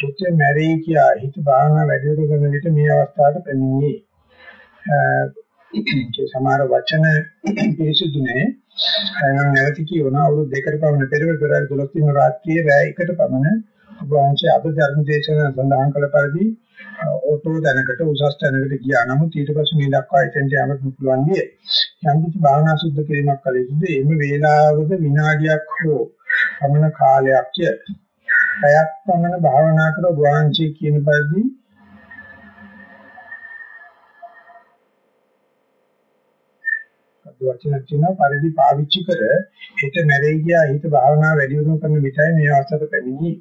හිත මැරී කියා හිත භාවනා වැඩි දියුණු කරන විට මේ අවස්ථාවට පැමිණියේ. ඒ සමහර වචන පිරිසුදු නැහැ. එනම් නැවති කියවන අවුරුදු දෙකකට පමණ පෙර පෙරහැර 12 වෙනි රාත්‍රියේ රැය 1ට පමණ ඔබ වහන්සේ අද ධර්ම දේශනාව සඳහන් කළ පරිදි ඔටෝ තැනකට උසස් තැනකට ගියා. නමුත් ඊට පස්සේ මේ දක්වා එතෙන්ට යන්න පුළුවන් විය. යම් කිසි භාවනා සුද්ධ කිරීමක් කළ යුතුද? එimhe වේලාවද විනාඩියක් හෝ පමණ කාලයක් ය. පැයක් පමණ භාවනා කර වහන්සේ කියන පරිදි වචන තියෙනවා පරිදි පාවිච්චි කර හිත නැරෙයි ගියා හිත භාවනා වැඩි වෙනු කරන විතරයි මේ අවස්ථාවට පැමිණි.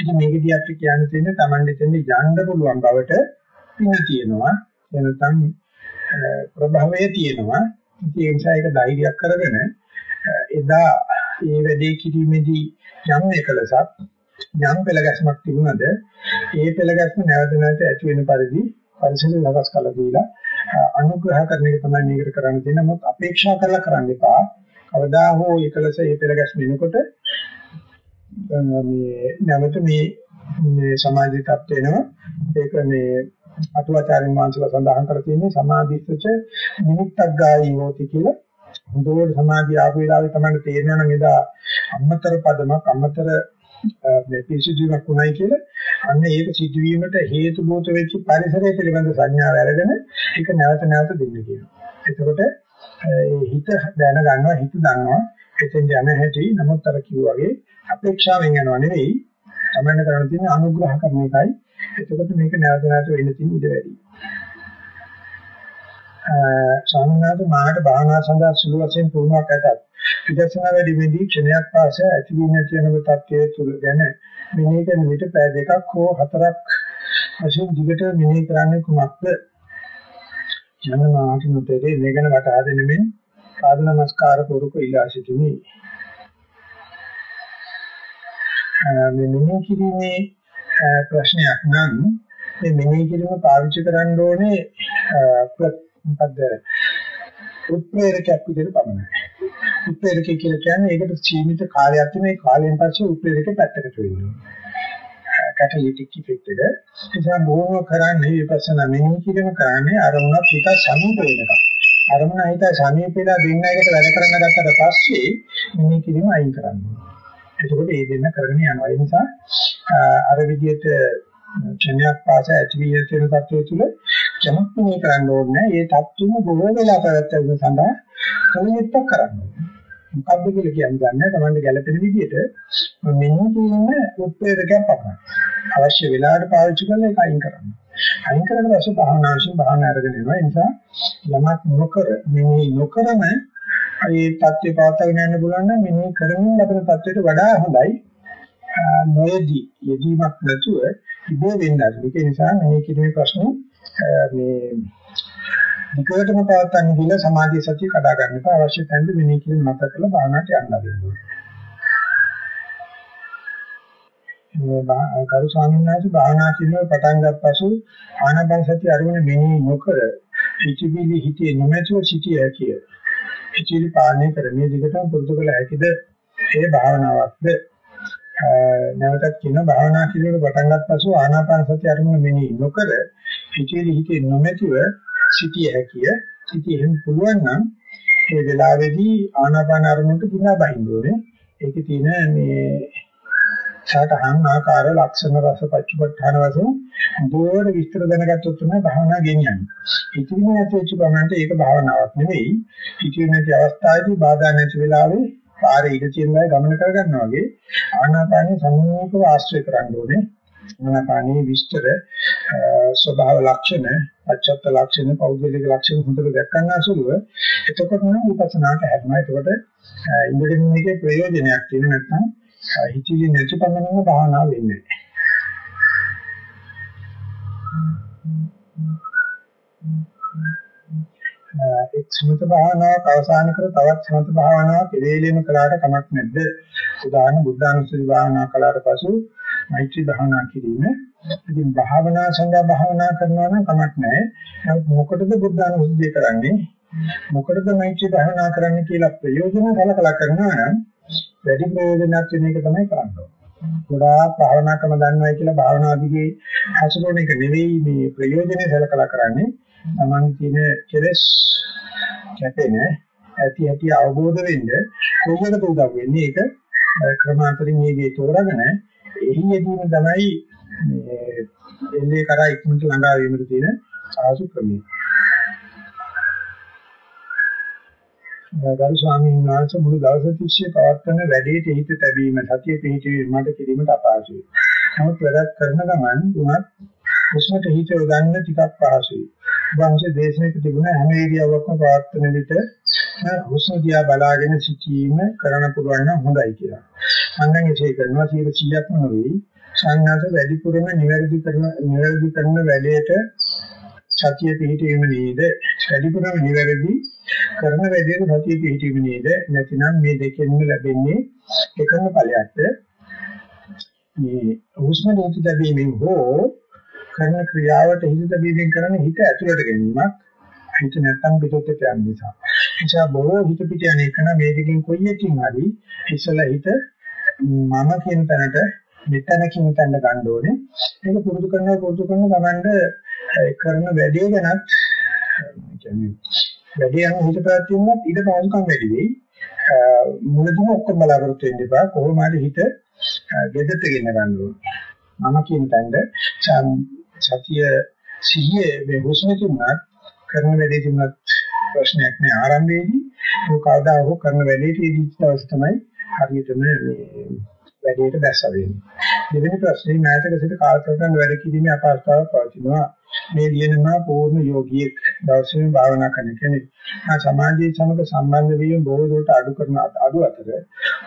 ඉතින් මේකදී අපිට කියන්න තියෙන්නේ Tamande දෙන්නේ යන්න පුළුවන් බවට පින තියෙනවා. එනතම් ප්‍රභවය තියෙනවා. ඉතින් ඒ නිසා ඒක ධෛර්යයක් කරගෙන එදා මේ වැඩේ කිරීමේදී යම් එකලසක් යම් පෙළගැස්මක් තිබුණද ඒ පෙළගැස්ම නැවත නැවත ඇති වෙන පරිදි පරිසරය සකස් කළ දීලා අනුග්‍රහ කරන එක තමයි මේකට කරන්න තියෙන්නේ. මොකද අපේක්ෂා කරලා කරන්න එපා. කවදා හෝ එකලස ඒ පෙළගැස්ම එනකොට මේ නැවත මේ මේ සමාධි තත්ත්ව වෙනවා. ඒක මේ අටුවාචාරින් වහන්සේලා සඳහන් කර තියෙන්නේ සමාධිස්ස නිමිත්තක් ගායි හොති කියලා. හොඳට සමාධිය ආපු වෙලාවේ තමයි තේරෙනවා නම් එදා අමතර පදමක් අමතර මේ පිසිදුවක් උනායි කියලා අන්න ඒක සිදුවීමට හේතු බෝත වෙච්ච පරිසරය පිළිබඳ සංඥාව අරගෙන ඒක නැවත නැවත දෙන්න කියනවා. එතකොට ඒ හිත දැන ගන්නවා හිත දන්නවා එතෙන් යන හැටි නමුත් අර කිව්වාගේ අපේක්ෂාවෙන් යනවා නෙවෙයි තමන්න කරන්න තියෙන අනුග්‍රහ කරන එකයි. එතකොට මේක නැවත නැවත වෙන්න තියෙන ඉඩ වැඩි. සාමාන්‍යයෙන් මාකට භාවනා සඳහා සුළු වශයෙන් පුහුණුවක් ඇතත් විදර්ශනා වැඩිමේදී ක්ෂණයක් පාස ඇති වී නැති වෙන තත්ත්වයේ තුල ගැන මෙනෙහි කරන විට පය දෙකක් හෝ හතරක් වශයෙන් දිගට මෙනෙහි කරන්නේ කුමක්ද? ජනමාට නොතේරේ මේ ගැන වටහා දෙනෙමින් සාදු නමස්කාර පුරුක ඉලා සිටිමි. මේ මෙනෙහි කිරීමේ ප්‍රශ්නයක් නම් මේ මෙනෙහි කිරීම පාවිච්චි කරන්න ඕනේ මොකද්ද උත්ප්‍රේරකයක් විදිහට පමණයි. උත්ප්‍රේරකය කියලා කියන්නේ ඒකට සීමිත කාලයක් තියෙන මේ කාලයෙන් පස්සේ උත්ප්‍රේරකේ පැත්තකට වෙනවා. කැටලිටික් ඉෆෙක්ට් එක. ඒ නිසා බොහොම කරන්නේ විපස්සනා මෙනෙහි කිරීම කරන්නේ අරමුණක් පිට සමීප වෙනකම්. අරමුණ හිත සමීප වෙලා දෙන්න එකට වැඩ කරන්න ගත්තට පස්සේ මෙනෙහි කිරීම අයින් කරනවා. එතකොට ඒ දෙන්න කරගෙන යනවා. ඒ නිසා අර විදිහට ක්ෂණයක් පාස ඇති වී තියෙන තත්ත්වය තුළ කැමති කරන්න ඕනේ. ඒ තත්ත්වෙම බොහෝ වෙලා පැවැත්වෙන සඳහා කලියුත්තක් කරන්න ඕනේ. මොකද්ද කියලා කියන්නේ නැහැ. Tamande ගැළපෙන විදිහට මෙන්න කියන උත්පේදකයක් පමණයි. අවශ්‍ය වෙලාවට පාවිච්චි කරලා ඒක අයින් කරන්න. අයින් කරලා පස්සේ භාවනා වශයෙන් භාවනා අරගෙන යනවා. ඒ නිසා යමක් නොකර මෙනෙහි නොකරම ඒ தත්ත්වේ පවත්වාගෙන යන්න පුළුවන් නම් මෙනෙහි කරමින් ලබන தත්ත්වයට වඩා හොඳයි. නොයේදී යෙදීමක් නැතුව ඉබේ වෙන්නත්. ඒක නිසා මෙනෙහි කිරීමේ ප්‍රශ්නේ මේ විකටම පවත්තන්න කියලා සමාධි සතිය කඩා ගන්න එපා අවශ්‍ය තැනට මෙනෙහි කිරීම මත කරලා භාවනාවට යන්න දෙන්න. මේ කරු ස්වාමීන් වහන්සේ භාවනා කිරීම පටන් ගත් පසු ආනාපාන සති අරමුණ මෙනෙහි නොකර හිතවිලි හිතේ නොමැතිව සිටිය හැකිය. හිතවිලි පාලනය කරන්නේ දිගටම පුරුදු කළ හැකිද? ඒ භාවනාවක්ද? නැවතත් කියන භාවනා කිරීම පටන් ගත් පසු ආනාපාන සති අරමුණ මෙනෙහි නොකර හිතවිලි හිතේ නොමැතිව සිටිය හැකිය. ඉතින් එහෙම පුළුවන් නම් ඒ වෙලාවේදී ආනාපාන අරමුණට පුරා බහින්න ඕනේ. ඒකේ තියෙන මේ සාතහන් ආකාර ලක්ෂණ රස පච්චපඨාන වශයෙන් බෝධ විස්තර දැනගත්තොත් තමයි භාවනා ගෙනියන්නේ. ඉතින් නැතිවෙච්ච බමන්ට ඒක භාවනාවක් නෙවෙයි. ඉතින් නැති අවස්ථාවේදී බාධා නැති වෙලාවේ පාරේ ඉඳ තියෙන ගමන කරගන්නවා වගේ ආනාපානිය සම්මූලිකව ආශ්‍රය කරන්න ඕනේ. ආනාපානිය විස්තර ස්වභාව ලක්ෂණ, අච්චත්ත ලක්ෂණ, පෞද්ගලික ලක්ෂණ හොඳට දැක්කම අසුලුව එතකොට නම් විපස්සනාට හැදෙනවා. එතකොට ඉන්ද්‍රියෙන් එකේ ප්‍රයෝජනයක් තියෙන නැත්නම් හිතිලි නැති පමණම භාවනා වෙන්නේ එක් සමත භාවනාවක් අවසන් කර තවත් සමත භාවනාවක් ඉරේලෙම කළාට කමක් නැද්ද? උදාහරණ බුද්ධානුස්සති භාවනා කළාට පසු මෛත්‍රී භාවනා කිරීම. ඉතින් භාවනා සංගා භාවනා කරනවා නම් කමක් නැහැ. නමුත් මොකටද බුද්ධානුස්සතිය කරන්නේ? මොකටද මෛත්‍රී භාවනා කරන්නේ කියලා ප්‍රයෝජන කලකලා කරනවා නම් වැඩි ප්‍රයෝජනයක් වෙන එක තමයි කරන්නේ. ගොඩාක් භාවනා ක්‍රම දන්නවා කියලා භාවනා දිගේ හසුරුවන එක නෙවෙයි මේ ප්‍රයෝජනේ සලකලා කරන්නේ. Taman තියෙන කෙලස් කැපෙන ඇති ඇති අවබෝධ වෙන්න කොහොමද උදව් වෙන්නේ ඒක ක්‍රමාන්තරින් මේකේ තෝරගෙන එහි යෙදීම තමයි මේ එල්ලේ කරා ඉක්මනට ළඟා වීමට තියෙන සාසු ක්‍රමය. ගරු ස්වාමීන් වහන්සේ මුළු දවස තිස්සේ පවත්වන වැඩේට හිත තැබීම සතිය පිහිටීම මට කිරීමට අපහසුයි. නමුත් වැඩක් කරන ගමන් උනත් හුස්මට හිත යොදන්න ටිකක් පහසුයි. වංශ දේශනයක තිබුණ හැම ඉරියව්වක්ම පවත්වන විට හුස්ම දිහා බලාගෙන සිටීම කරන්න පුළුවන් නම් හොඳයි කියලා. මම දැන් ඒක කරනවා 100%ක්ම නෙවෙයි. සංඥාත වැඩිපුරම නිවැරදි කරන නිවැරදි කරන වැඩේට සතිය පිහිටීම නේද? වැඩිපුරම නිවැරදි කරන වැඩේට සතිය පිහිටීම නේද? නැතිනම් මේ දෙකෙන්ම ලැබෙන්නේ එකම ඵලයක්ද? මේ හුස්ම දෝති දැබීමෙන් හෝ කරන ක්‍රියාවට හිත දැබීමෙන් කරන හිත ඇතුළට ගැනීමක් හිත නැත්තම් පිටට යන නිසා. නිසා බොහෝ හිත පිට යන එක නම් මේ දෙකෙන් කොයි එකකින් හරි ඉස්සලා හිත මම කියන තැනට මෙතන කියන තැනට ගන්න ඕනේ. ඒක පුරුදු කරනවා පුරුදු කරන ගමන්ද කරන වැඩේ ගැනත් කියන්නේ වැඩි යන හිත පැවැත්වීමත් ඊට පහසුකම් වැඩි වෙයි. මුලදීම ඔක්කොම බලාපොරොත්තු වෙන්න එපා. කොහොම හරි හිත ගෙදරට ගෙන ගන්න ඕනේ. මම කියන තැනද සතිය සිහියේ මේ හුස්ම තුනක් කරන වැඩේ තුනක් ප්‍රශ්නයක් නෑ ආරම්භයේදී ਉਹ කවදා හෝ කරන වැඩේට ඉදිච්ච දවස් තමයි හරියටම මේ වැඩේට දැස්ස වෙන්නේ. දෙවෙනි ප්‍රශ්නේ මෑතක සිට කාලසටහන වැඩ කිරීමේ අපහසුතාවක් පවතිනවා. මේ ලියනවා පූර්ණ යෝගියෙක් දවසේ භාවනා කරන කෙනෙක්. ආ සමාජයේ සමග සම්බන්ධ වීම බොහෝ දුරට අඩු කරන අඩු අතර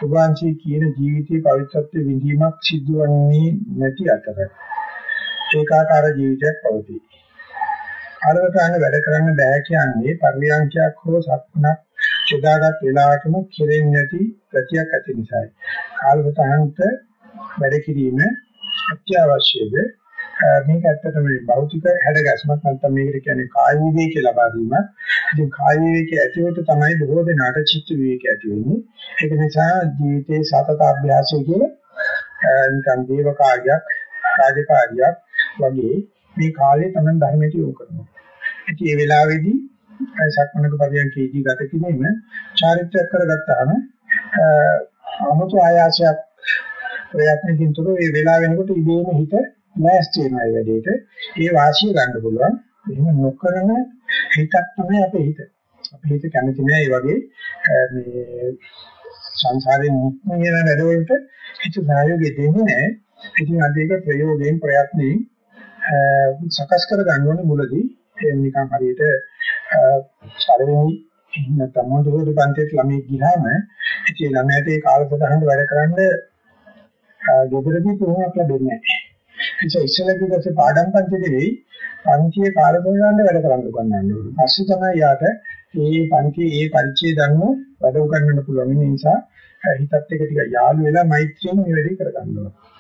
උභාංශී කියන ජීවිතයේ පවිත්‍රත්ව විඳීමක් සිදුවන්නේ නැති අතර ඒකාකාර ජීවිතයක් පවතී. ආරවතාන වැඩ කරන්න බෑ කියන්නේ පරියන්ඛයක් හෝ සක්මනක් යොදාගත් වෙලාවටම කෙරෙන්නේ නැති ප්‍රතියක් ඇති නිසායි. කාලසටහනට වැඩ කිරීම අත්‍යවශ්‍යද මේක ඇත්තට මේ භෞතික හැඩගැස්මක් නැත්නම් මේකට කියන්නේ කාය විවේකී ලබා දීමක්. ඉතින් කාය විවේකී ඇතිවෙට තමයි බොහෝ දෙනාට චිත්ත විවේකී ඇති වෙන්නේ. ඒක නිසා ජීවිතේ සතත අභ්‍යාසය කියලා නිකන් දේව කාර්යයක්, රාජකාරියක් වගේ මේ කාලේ තමයි ධර්මයට යොමු කරනවා. ඉතින් මේ වෙලාවේදී සක්මනක පරියන්කේදී ගත කිරීම චාරිත්‍රාක් කරගත්තාම අමුතු ආයාසයක් ප්‍රයත්නකින් තුර මේ වෙලාව වෙනකොට ඉබේම හිත ලෑස්ති වෙනවා ඒ වැඩේට. ඒ වාසිය ගන්න පුළුවන්. එහෙම නොකරන හිතක් තමයි අපේ හිත. අපේ හිත කැමති නෑ මේ වගේ මේ සංසාරයෙන් මුක්ත වෙන වැඩවලට හිත සහයෝගය දෙන්නේ නෑ. ඉතින් අද ඒක ප්‍රයෝගයෙන් ප්‍රයත්නයෙන් සකස් කර ගන්න ඕනේ මුලදී. ඒ නිකන් හරියට පළවෙනි නැත්නම් මොන්ටිසෝරි පන්තියේ ළමයි ගිහම ඉතින් ළමයාට ඒ කාලසටහනට වැඩ කරන්න ගෙදරදී පුහුණුවක් ලැබෙන්නේ නැහැ. ඒ ඉස්සෙල්ලා කිව්වසේ පාඩම් පන්ති දෙවෙයි පන්තියේ කාලසටහනට වැඩ කරන්න උගන්වන්න ඕනේ. පස්සේ තමයි යාට මේ පන්තියේ ඒ පරිචය දන්න වැඩ උගන්වන්න පුළුවන්. ඒ නිසා හිතත් එක්ක ටික යාළු වෙලා මෛත්‍රියෙන් මේ වැඩේ කරගන්න ඕනේ.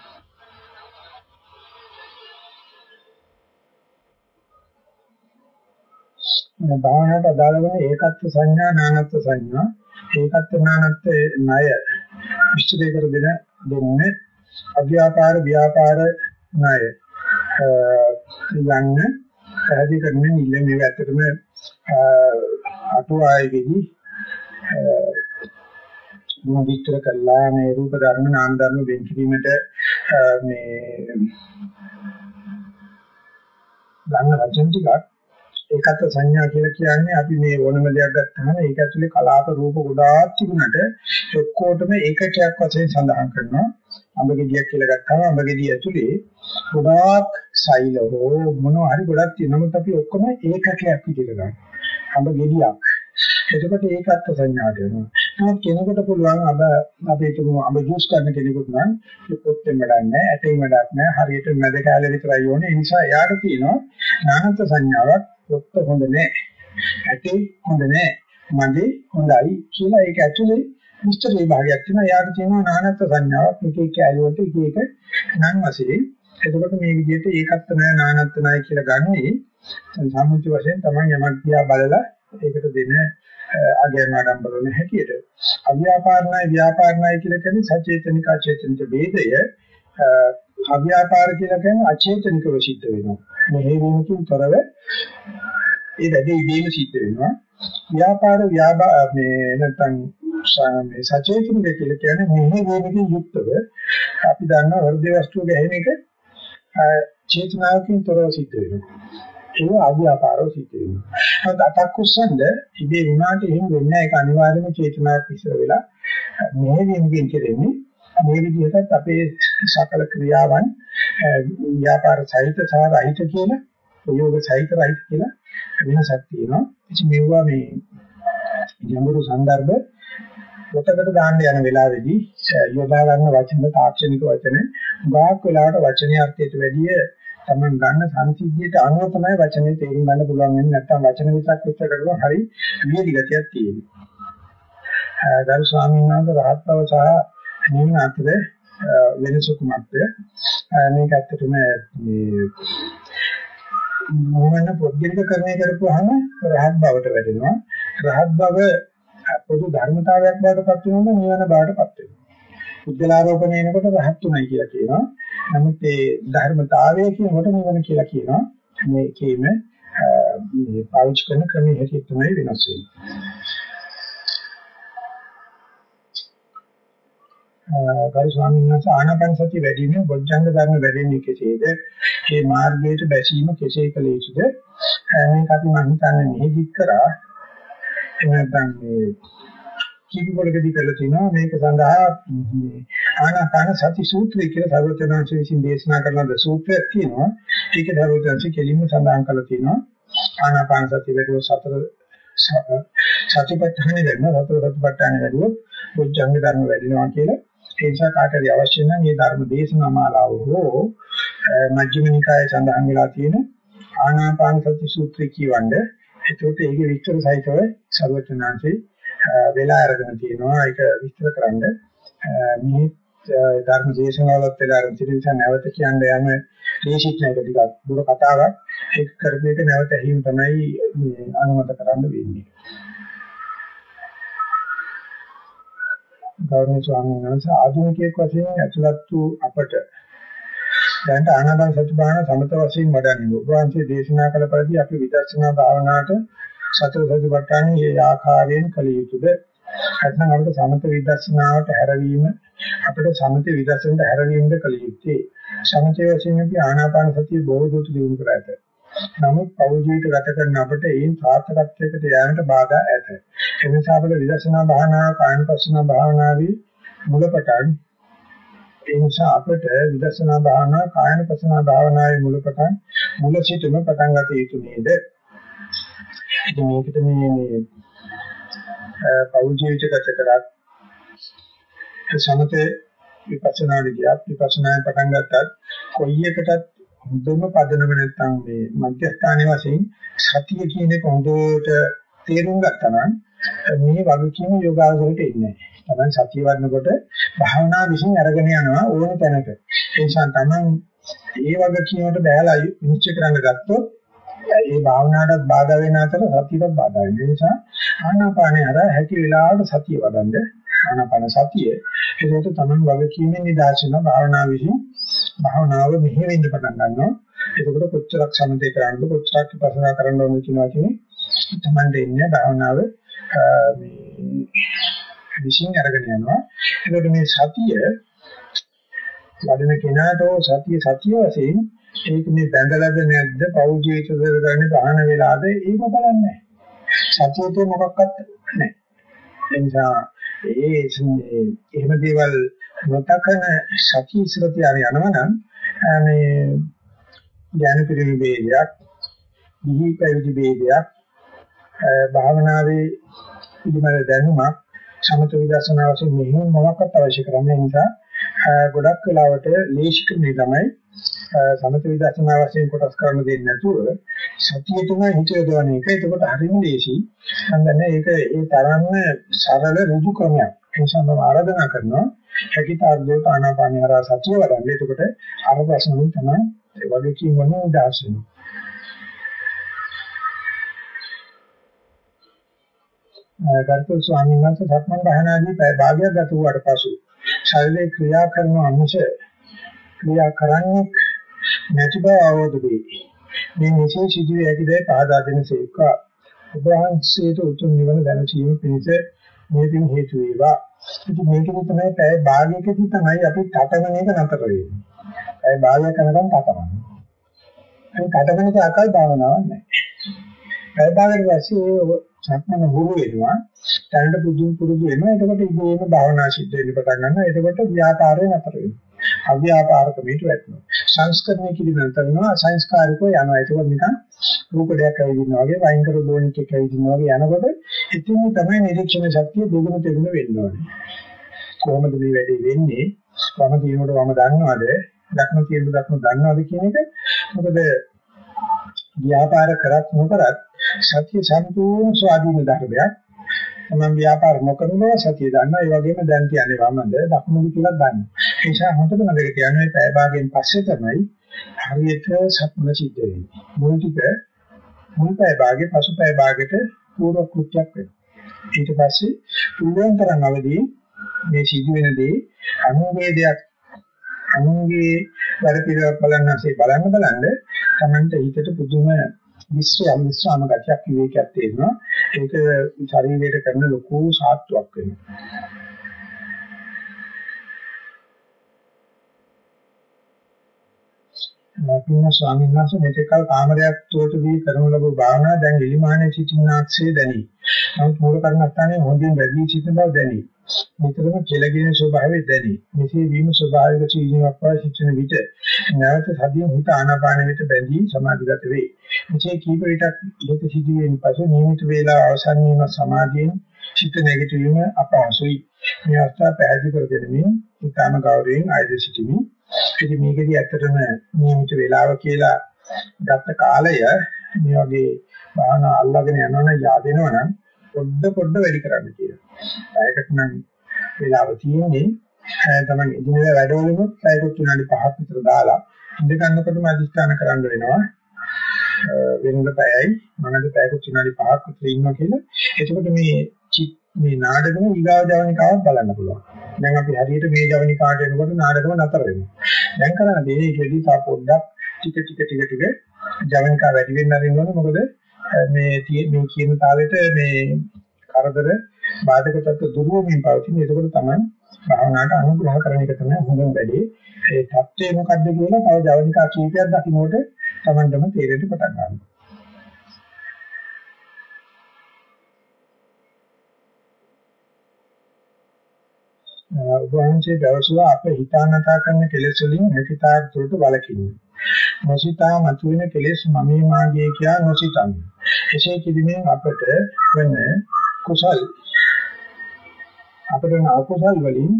භාවනාවට අදාළ වෙන ඒකත්ව සංඥා නානත්ව සංඥා. ඒකත්ව නානත්ව ණය විශ්ලේෂණය කර දෙන දෙන්නේ අව්‍යාපාර ව්‍යාපාර ණය. යන්න පැහැදිලි කරන්නේ නිල මේක ඇත්තටම අටුවායේදී මොන විස්තර කළා. මේ රූප ධර්ම නාම ධර්ම වෙන් කිරීමට මේ ගන්න වචන ටිකක් ඒකත් සංඥා කියලා කියන්නේ අපි මේ ඕනම දෙයක් ගත්තාම ඒක ඇතුලේ කලාප රූප ගොඩාක් තිබුණට ඔක්කොටම ඒකකයක් වශයෙන් සඳහන් කරනවා. අඹ ගෙඩියක් කියලා ගත්තාම අඹ ගෙඩිය ඇතුලේ ගොඩාක් සෛල හෝ මොනවා හරි ගොඩක් තියෙනවා. නමුත් අපි ඔක්කොම ඒකකයක් විදිහට ගන්නවා. අඹ ගෙඩියක්. එතකොට ඒකත් සංඥාට වෙනවා. නමුත් කෙනෙකුට පුළුවන් අබ අපි හිතමු අඹ ජූස් කරන කෙනෙකුට නම් පොත්තෙන් වැඩක් නැහැ, ඇටෙන් වැඩක් නැහැ, හරියට මැද කැලේ විතරයි ඕනේ. ඒ නිසා එයාට තියෙනවා නානත් සංඥාවක් පොත්ත හොඳ නැහැ. ඇටේ හොඳ නැහැ. මගේ හොඳයි කියලා ඒක ඇතුලේ විස්තර විභාගයක් තියෙනවා. යාට තියෙනවා නානත්ව සංඥාවක් එක එක ඇලුවට එක එක නම් වශයෙන්. එතකොට මේ විදිහට ඒකත් නැහැ නානත්ව නැහැ කියලා ගන්නේ සම්මුති වශයෙන් තමයි යමක් දිහා බලලා ඒකට දෙන අගයන් ආඩම්බරන හැටියට. අව්‍යාපාරණයි ව්‍යාපාරණයි කියලා කියන්නේ සචේතනික අචේතනික ભેදය අව්‍යාපාර කියලා කියන්නේ අචේතනිකව සිද්ධ වෙනවා. මේ හේතුකින් තොරව ඒ වැඩේ ඉබේම සිද්ධ වෙනවා. ව්‍යාපාර ව්‍යාපා මේ නැත්නම් මේ සචේතනික කියලා කියන්නේ මෙහි වේගකින් යුක්තව අපි දන්නා හෘද වස්තුව ගැහෙන එක චේතනාවකින් තොරව සිද්ධ වෙනවා. ඒක අව්‍යාපාරව සිද්ධ වෙනවා. නමුත් අතක් උස්සන්ද ඉබේ වුණාට එහෙම වෙන්නේ නැහැ. ඒක අනිවාර්යයෙන්ම චේතනාවක් ඉස්සර වෙලා මෙහි වේගකින් කෙරෙන්නේ මේ විදිහටත් අපේ සකල ක්‍රියාවන් ව්‍යාපාර සහිත සහ රහිත කියන ප්‍රයෝග සහිත රහිත කියලා වෙනසක් තියෙනවා. ඉතින් මෙවුවා මේ ගැඹුරු સંદર્ભ පොතකට දාන්න යන වෙලාවේදී යොදා ගන්න වචන තාක්ෂණික වචන ගාක් වෙලාවට වචනේ අර්ථයට වැඩිය තමන් ගන්න සංසිද්ධියට අනුව තමයි වචනේ තේරුම් ගන්න පුළුවන් වෙන්නේ නැත්නම් වචන විසක් විස්තර කරනවා හරි විවිධ ගතියක් තියෙනවා. ගරු ස්වාමීන් වහන්සේ රහත් බව සහ නිවන අතර වෙනස කුමක්ද? මේක ඇත්තටම මේ මොනවාන පොද්ගලිකකරණය කරපුවාම රහත් බවට වැටෙනවා. රහත් බව පොදු ධර්මතාවයක් බවට පත් වෙනකොට නිවන බවට පත් වෙනවා. පුද්ගලාරෝපණය එනකොට රහත් උනායි කියලා කියනවා. නමුත් ඒ ධර්මතාවය කියනකොට නිවන කියලා කියනවා. මේකේම මේ පාවිච්චි කරන ක්‍රමයේ හැටි තමයි වෙනස් වෙන්නේ. ගරු ස්වාමීන් වහන්සේ ආනාපාන සතිය වැඩි වීම බොජ්ජංග ධර්ම වැඩෙන්නේ කෙසේද? මේ මාර්ගයට බැසීම කෙසේ කළ යුතුද? මේක අපි මම හිතන්නේ මෙහෙදිත් කරා. එනනම් මේ කීපවලකදී කරලා තිනවා මේක සඳහා මේ ආනාපාන සති සූත්‍රය කියලා සර්වඥාන්සේ විසින් දේශනා කරන ද සූත්‍රයක් තියෙනවා. ඒක සර්වඥාන්සේ කෙලින්ම සඳහන් කරලා තියෙනවා. ආනාපාන සති වැඩිව සතර සතිපට්ඨාන වෙන සතර සතිපට්ඨාන වැඩිව බොජ්ජංග ධර්ම වැඩිනවා කියලා ඒ නිසා කාටරි අවශ්‍ය නම් මේ ධර්ම දේශනා මාලාව හෝ මජ්ක්‍ධිම නිකායේ සඳහන් වෙලා තියෙන ආනාපාන සති සූත්‍රය කියවන්නේ. ඒකට ඒකේ විස්තර සහිතව සර්වචනාංශේ වෙලා අරගෙන තියෙනවා. ඒක විස්තර කරන්න. මේ ධර්ම දේශනාවලත් වෙලා අරන් ඉතින් නැවත කියන්න යන දේශිත නැක ටිකක් දුර කතාවක්. ඒක කරපු එක නැවත ඇහිම තමයි අනුමත කරන්න වෙන්නේ. ගෞරවනීය ස්වාමීන් වහන්සේ ආධුනිකයෙක් වශයෙන් ඇතුළත් වූ අපට දැන් ආනාපාන සති භාවනා සමත වශයෙන් වඩන්නේ. ඔබ වහන්සේ දේශනා කළ පරිදි අපි විදර්ශනා භාවනාවට සතර සතිපට්ඨාන මේ ආකාරයෙන් කළ යුතුද? නැත්නම් අපිට සමත විදර්ශනාවට හැරවීම අපිට සමත විදර්ශනට හැරවීමද කළ යුත්තේ. සමතේ වශයෙන් අපි ආනාපාන සතිය බොහෝ දුරට දියුණු කර ඇත. නමුත් පෞල් ජීවිත ගත කරන අපට ඒ සාර්ථකත්වයකට යෑමට බාධා ඇත. ඒ නිසා අපිට විදර්ශනා භාවනා, කායනපස්සන භාවනාවේ මුලපටන් ඒ නිසා අපිට විදර්ශනා භාවනා, කායනපස්සන භාවනාවේ මුලපටන් මුල සිටම පටන් ගත යුතු නේද? ඉතින් මේකට මේ මේ පෞල් ජීවිත ගත කරත් සමතේ විපස්සනා විද්‍යාව විපස්සනා පටන් ගත්තත් කොයි එකටත් හොඳම පදනම නැත්තම් මේ මධ්‍යස්ථානයේ වශයෙන් සතිය කියන එක හොඳට තේරුම් ගත්තා නම් මේ වගකීම යෝගාවසරයට එන්නේ නැහැ. තමයි සතිය වඩනකොට භාවනා විශ්ින් අරගෙන යනවා ඕන තැනක. ඒ නිසා තමයි ඒ වගකීමට බෑලා විනිශ්චය කරන්න ගත්තොත් ඒ භාවනාවටත් බාධා වෙන අතර සතියටත් බාධා වෙන නිසා ආනාපානේ අර හැකි වෙලාවට සතිය වඩන්න ආනාපාන සතිය ඒකට තමයි වගකීමෙන් නිදාසන භාවනාව විසින් භාවනාව මෙහෙවෙන්න පටන් ගන්නවා. එතකොට කොච්චරක් සමතේ කරන්නද කොච්චරක් විපස්සනා කරන්න ඕනද කියනවා කියන්නේ තමයි ඉන්නේ භාවනාව මේ විශ්ින් අරගෙන යනවා. ඒකට මේ සතිය වඩන කෙනාට සතිය සතිය වශයෙන් ඒක මේ බැඳලාද නැද්ද පෞල් ජීවිතවල ගන්න බහන වෙලාද ඒක බලන්නේ සතියේ මොකක්වත් නැහැ. ඒ නිසා ඒ එහෙම දේවල් නොතකන සතිය ඉස්සරට යනවනම් මේ ඥාන පිරිමි වේදයක් දිහි පැවිදි වේදයක් භාවනාවේ පිළිමල දැනුමක් සමත විදර්ශනා වශයෙන් මෙහෙම මොනක්වත් අවශ්‍ය කරන්නේ නිසා ගොඩක් වෙලාවට ලේෂික මේ තමයි සමථ විදර්ශනා වශයෙන් කොටස් කරන්න දෙන්නේ නැතුව සතියටම හිත යොදවන එක. එතකොට හරිම ලේසි. මම දන්නේ ඒක ඒ තරම්ම සරල ඍජු ක්‍රමයක්. ඒ නිසා මම ආරාධනා කරනවා හැකිතාර්ධයට ආනාපානිය හරහා සතිය වඩන්න. එතකොට අර ප්‍රශ්න වලින් තමයි ඒ වගේ කියවන උදාස් වෙනවා. ගරුතර ස්වාමීන් වහන්සේ සක්මන් භාවනාදී පැය භාගයක් ගත වූාට පසු ශරීරේ ක්‍රියා කරන අංශ ක්‍රියා කරන්නේ නැති බව අවබෝධ වේ. මේ නිසේ සිදුවේ ඇතිදේ පහදා දෙන සේක ඔබ වහන්සේට උතුම් නිවන දැනසීම පිණිස මේ පින් හේතු වේවා. ඉතින් මේකෙදි තමයි පැය භාගයකදී තමයි අපි තටමන එක නතර වෙන්නේ. පැය භාගයක් කරනකම් තටමන. ඒ තටමනක අකල් භාවනාවක් නැහැ. පැය භාගයක් පස්සේ සක්මන හුරු වෙනවා. දැනට පුදුම පුරුදු වෙනවා. එතකොට ඉබේම භාවනා සිද්ධ වෙන්න පටන් ගන්නවා. එතකොට ව්‍යාපාරය නතර වෙනවා. අව්‍යාපාරකමීට වැටෙනවා. සංස්කරණය කිරීම කරනවා අසංස්කාරිකව යනවා. ඒක නිකන් රූපඩයක් ඇවිදිනවා වගේ වයින් කර බෝනික් එක ඇවිදිනවා වගේ යනකොට ඉතින් තමයි නිරීක්ෂණ ශක්තිය දෙගුණ දෙගුණ වෙන්න ඕනේ. කොහොමද මේ වැඩේ වෙන්නේ? වම තියෙනකොට වම දන්නවද? දක්න තියෙනකොට දක්න දන්නවද කියන එක? මොකද ව්‍යාපාර කරත් නොකරත් සත්‍ය සම්පූර්ණ ස්වාධීන ධර්මයක්. තමන් ව්‍යාපාර නොකරනවා සතිය දන්නවා. ඒ වගේම දැන් කියන්නේ වමද දකුණුද කියලා දන්නවා. ඒ නිසා හොඳට මතක තියාගන්න පැය භාගයෙන් පස්සේ තමයි හරියට සත්‍ය සිද්ධ වෙන්නේ. මුල් ටික මුල් පැය භාගයේ පසු පැය භාගයට පූර්ව කෘත්‍යයක් වෙනවා. ඊට පස්සේ පුළුවන් තරම් අවදී මේ සිදුවෙන දේ අනුගේ දෙයක් අනුගේ වැඩ පිළිවෙල බලන්නසේ බලන්න බලන්න තමන්ට හිතට පුදුම විශ්‍රාම විශ්‍රාම ගතියක් විවේකයක් තියෙනවා. ඒක ශරීරයට කරන ලොකු සාත්‍යක් වෙනවා. පින්න ස්වාමීන් වහන්සේ මෙතෙකල් කාමරයක් තුවට වී කරනු ලබූ භාවනාව දැන් එලිමානේ සිටිනාක්ෂේ දැනි. නමුත් මූල කර්මස්ථානයේ හොඳින් වැඩි සිටින බව දැනි. නිතරම කෙලගෙන ස්වභාවය දැනේ. මෙසේ වීම ස්වභාවික සීනියක් වා සිටින විට නැවත සතිය හිත ආනාපාන වෙත බැඳී සමාධිගත වේ. මෙසේ කීප විටක් හිත සිදුවෙන පසු නියමිත වේලා අවසන් වීම සමාධියෙන් සිත නැගිටීම අපහසුයි. මේ අවස්ථාව පැහැදිලි කර දෙමින් ඊටම ගෞරවයෙන් ආයද සිටිමි. ඉතින් මේකදී ඇත්තටම නියමිත වේලාව කියලා ගත කාලය මේ වගේ භාවනා අල්ලගෙන යනවනම් yaadෙනවනම් පොඩ පොඩ වැඩි කරන්න කියලා. පැයකට නම් වෙලාව තියෙන්නේ තමයි ඉදිරියට වැඩවලුත් පැයකට විනාඩි 5ක් විතර දාලා ඉඳ ගන්නකොටම අදිස්ථාන කරන්න වෙනවා වෙනද පැයයි මනද පැයකට විනාඩි 5ක් විතර ඉන්නවා කියලා එතකොට මේ මේ නාඩගම ඊගාව ජවනිකාවක් බලන්න පුළුවන්. දැන් අපි හරියට මේ ජවනිකාට එනකොට නාඩගම නතර වෙනවා. දැන් කරන්නේ මේ ඉතින් තා පොඩ්ඩක් ටික ටික ටික ටික ජවනිකා වැඩි වෙන්න ආරින්නවනේ මොකද මේ මේ කියන තාලෙට මේ කරදර බාධක තත්ත්ව දුරුවමින් පවතින. ඒකවල තමයි භාවනාවට අනුග්‍රහ කරන එක තමයි හොඳම වැඩේ. ඒ தත්ත්වය මොකද්ද කියලා තව ජවනිකා කීපයක් දකින්නකොට Tamandම තේරෙන්න පටන් ගන්නවා. උපවාසයේ දවසුවා අප හිතානතා කරන කෙලෙස් වලින් හැකිතා දුරට වළකින්න. නොසිතා මතුවෙන කෙලෙස් මමේ මාගේ කියා නොසිතන්න. එසේ කිරීමෙන් අපට වෙන කුසල් අපිට වෙන අකුසල් වලින්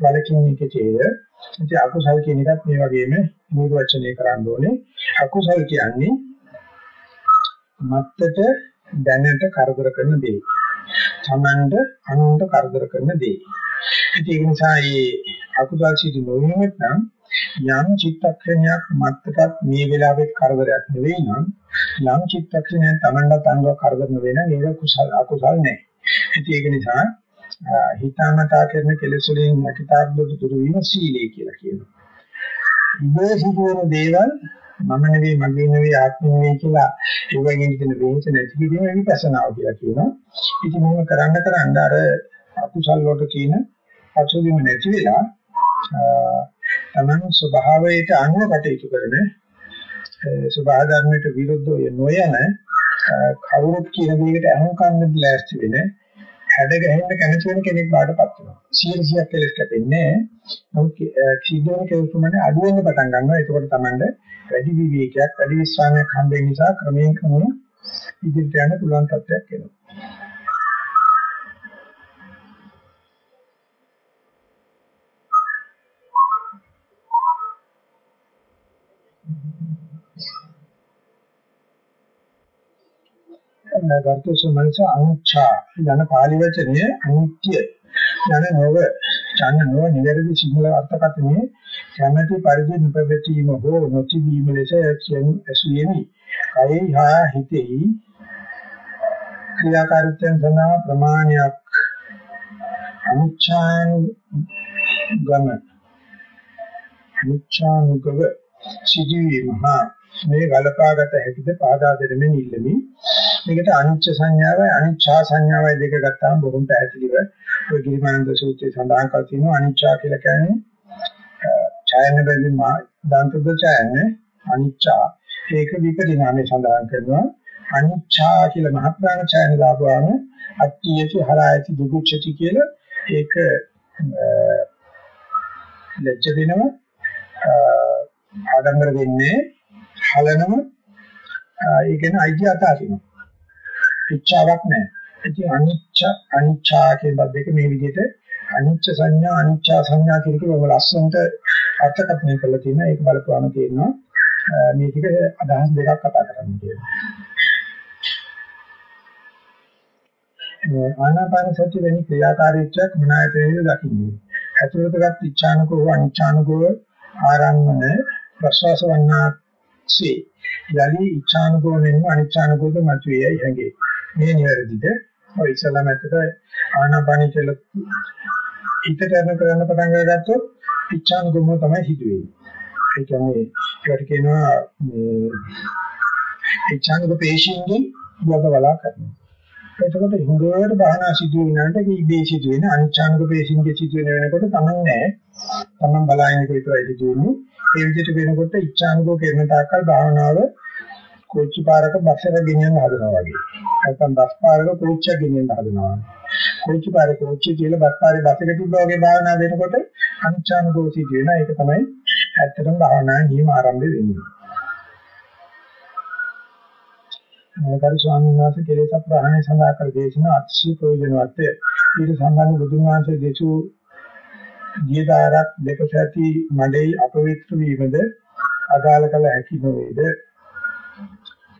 වලකින් එකේද ඉතින් අකුසල් කියන එකත් මේ වගේම නිර්වචනය කරන්න ඕනේ අකුසල් කියන්නේ මත්තට දැනට කරදර කරන දේ. තමන්ට අනුන්ට කරදර කරන දේ. ඉතින් ඒ නිසා මේ අකුසල් සිදු නොවීමත් නම් යම් චිත්තක්ෂණයක් මත්තටත් මේ වෙලාවෙත් කරදරයක් නෙවෙයි නම් යම් චිත්තක්ෂණයක් Tamanda තංගව කරදර වෙන ඒක කුසල අකුසල නැහැ. ඉතින් ඒක නිසා හිතාමතා කරන කෙලෙස් වලින් අකිතාබ්බට දුරු වීම සීලය කියලා කියනවා. ඉබේ සිදුවන දේවල් මම නෙවෙයි මගේ නෙවෙයි ආත්ම නෙවෙයි කියලා ඒවගෙන් කියන වෙනස නැති කිරීම විපස්සනාව කියලා කියනවා. ඉතින් මොන කරන්න කරන්න අර අකුසල් වලට තියෙන අසුබිම නැති වෙලා තමන් ස්වභාවයට අනුව කටයුතු කරන ස්වභාව ධර්මයට විරුද්ධව නොයන කවුරුත් කියන දෙයකට අහුම්කන්න ලෑස්ති වෙන හැඩ ගැහෙන්න කැමති වෙන කෙනෙක් බාටපත් වෙනවා. 100ක් කෙලස් කැපෙන්නේ නමුත් කීදෝන කෙලස් ප්‍රමාණය අඩු වෙන්න පටන් ගන්නවා. ඒකෝට තමයි වැඩි විවේකයක්, වැඩි විශ්‍රාමයක් හම්බෙන්න නිසා ක්‍රමයෙන් ක්‍රමයෙන් ඉදිරියට යන්න පුළුවන් තත්ත්වයක් එනවා. ගර්ථ සමනස අනුච්ඡා යන පාලි වචනය අනිත්‍ය යන නොව යන නොව නිවැරදි සිංහල අර්ථකථනයේ කැමැති පරිදි නිපැවතීම හෝ නොතිබීම ලෙස කියන ඇසුයේමි. කයෙහි හා හිතෙහි ක්‍රියාකාරීත්වයන් සඳහා ප්‍රමාණයක් අනිච්ඡාන් ගම අනිච්ඡානුගව සිදුවීම හා මේ ගලපාගත හැකිද පාදා දෙමින් ඉල්ලමි. මේකට අනිච්ච සංඥාවයි අනිච්චා සංඥාවයි දෙක ගත්තාම බොහොම පැහැදිලිව ඔය ගිරිමානන්ද සූත්‍රයේ සඳහන් කර තියෙනවා අනිච්චා කියලා කියන්නේ ඡායන බැඳි දාන්තද ඡායන අනිච්චා ඒක විපරිණාමය සඳහන් කරනවා. අනිච්චා කියලා මහ ප්‍රාණ ඡායන දාපුවාම අට්ඨියති හරායති දුක්ඛති කියලා ඒක ලැජ්ජ වෙනවා ආඩම්බර වෙන්නේ හලනම ඒ කියන්නේ අයිතිය අතාරිනවා. ඉච්ඡාවක් නැහැ. ඉතින් අනිච්ච අනිච්චා කියන දෙක මේ විදිහට අනිච්ච සංඥා අනිච්චා සංඥා කියන එක ලස්සනට අර්ථකථනය කරලා තියෙනවා. ඒක බලපුවාම තේරෙනවා මේ ටික අදහස් දෙකක් කතා කරන්න කියලා. ආනාපාන සති වෙනි ක්‍රියාකාරීත්වයක් මනායතනයේ දකින්නේ. ඇතුළතගත් ඉච්ඡානකෝ අනිච්ඡානකෝ ආරම්මන ප්‍රසවාස වන්නාසේ යලි ඉච්ඡානකෝ වෙන අනිච්ඡානකෝද මතුවේයි හැඟේ. මේ නිවැරදිද? ඔය ඉස්සලා මැත්තට ආනාපානි කියලා හිතට යන කරන්න පටන් ගත්තොත් ඉච්ඡානුගම තමයි හිතුවේ. ඒ කියන්නේ ඒකට කියනවා මේ ඉච්ඡානුග පේශින්ගේ යොදවලා කරනවා. එතකොට හොඳට බහනා සිදු වෙනාට ඉබේ සිදු වෙන අනිච්ඡානුග පේශින්ගේ සිදු වෙන වෙනකොට තමන් නෑ. තමන් බලන එක විතරයි සිදු වෙන්නේ. ඒ විදිහට වෙනකොට ඉච්ඡානුග කරන තාක්කල් භාවනාව කෝච්චි පාරක බස් එක ගෙනියන්න හදනවා වගේ. නැත්නම් බස් පාරක කෝච්චියක් ගෙනියන්න හදනවා. කෝච්චි පාරේ කෝච්චිය කියලා බස් පාරේ බස් එක තිබ්බා වගේ භාවනා දෙනකොට අනිච්ඡානුකෝසී කියන එක තමයි ඇත්තටම භාවනා නියම ආරම්භය වෙන්නේ. මොකද ස්වාමීන් වහන්සේ කෙලෙස් ප්‍රහාණය සඳහා කර දේශනා අතිශය ප්‍රයෝජනවත් ඊට සම්බන්ධ බුදුන් වහන්සේ දේශු දියදාරක් දෙකස ඇති මඩේ අපවිත්‍ර වීමද අදාළ කළ හැකි නොවේද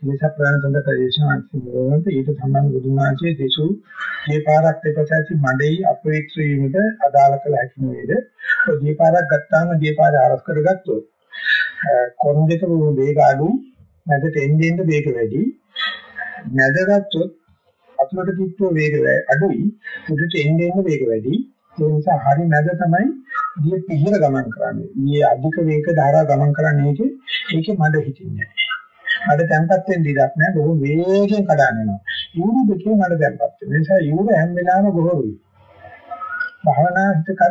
මේක ප්‍රාණ සඳ පරිශනාන්ති වලට ඊට සම්බන්ධ බුදුන් වහන්සේ දේශු මේ පාරක් දෙපසැති මඩේ අපවිත්‍ර වීමද අදාළ කළ හැකි නේද? ඔය මේ පාරක් ගත්තාම මේ පාර ආරස් කරගත්තොත් කොන් දෙක වේග අඩු මැදට එන්නේ එන්න වේග වැඩි මැද ගත්තොත් අතුලට කිට්ටුව වේග අඩුයි උඩට එන්නේ එන්න වේග වැඩි ඒ නිසා හරි මැද තමයි දිය පිහිර ගමන් කරන්නේ. දිය අධික වේග ධාරා ගමන් කරන්නේ ඒකේ මඩ හිටින්නේ නැහැ. මඩ තැම්පත් වෙන්න ඉඩක් නැහැ. බොහෝ වේගයෙන් කඩන්න යනවා. යූරු දෙකේ මඩ තැම්පත් වෙනවා. ඒ නිසා යූරු හැම වෙලාවෙම ගොහරුයි. භාවනා හිතකත්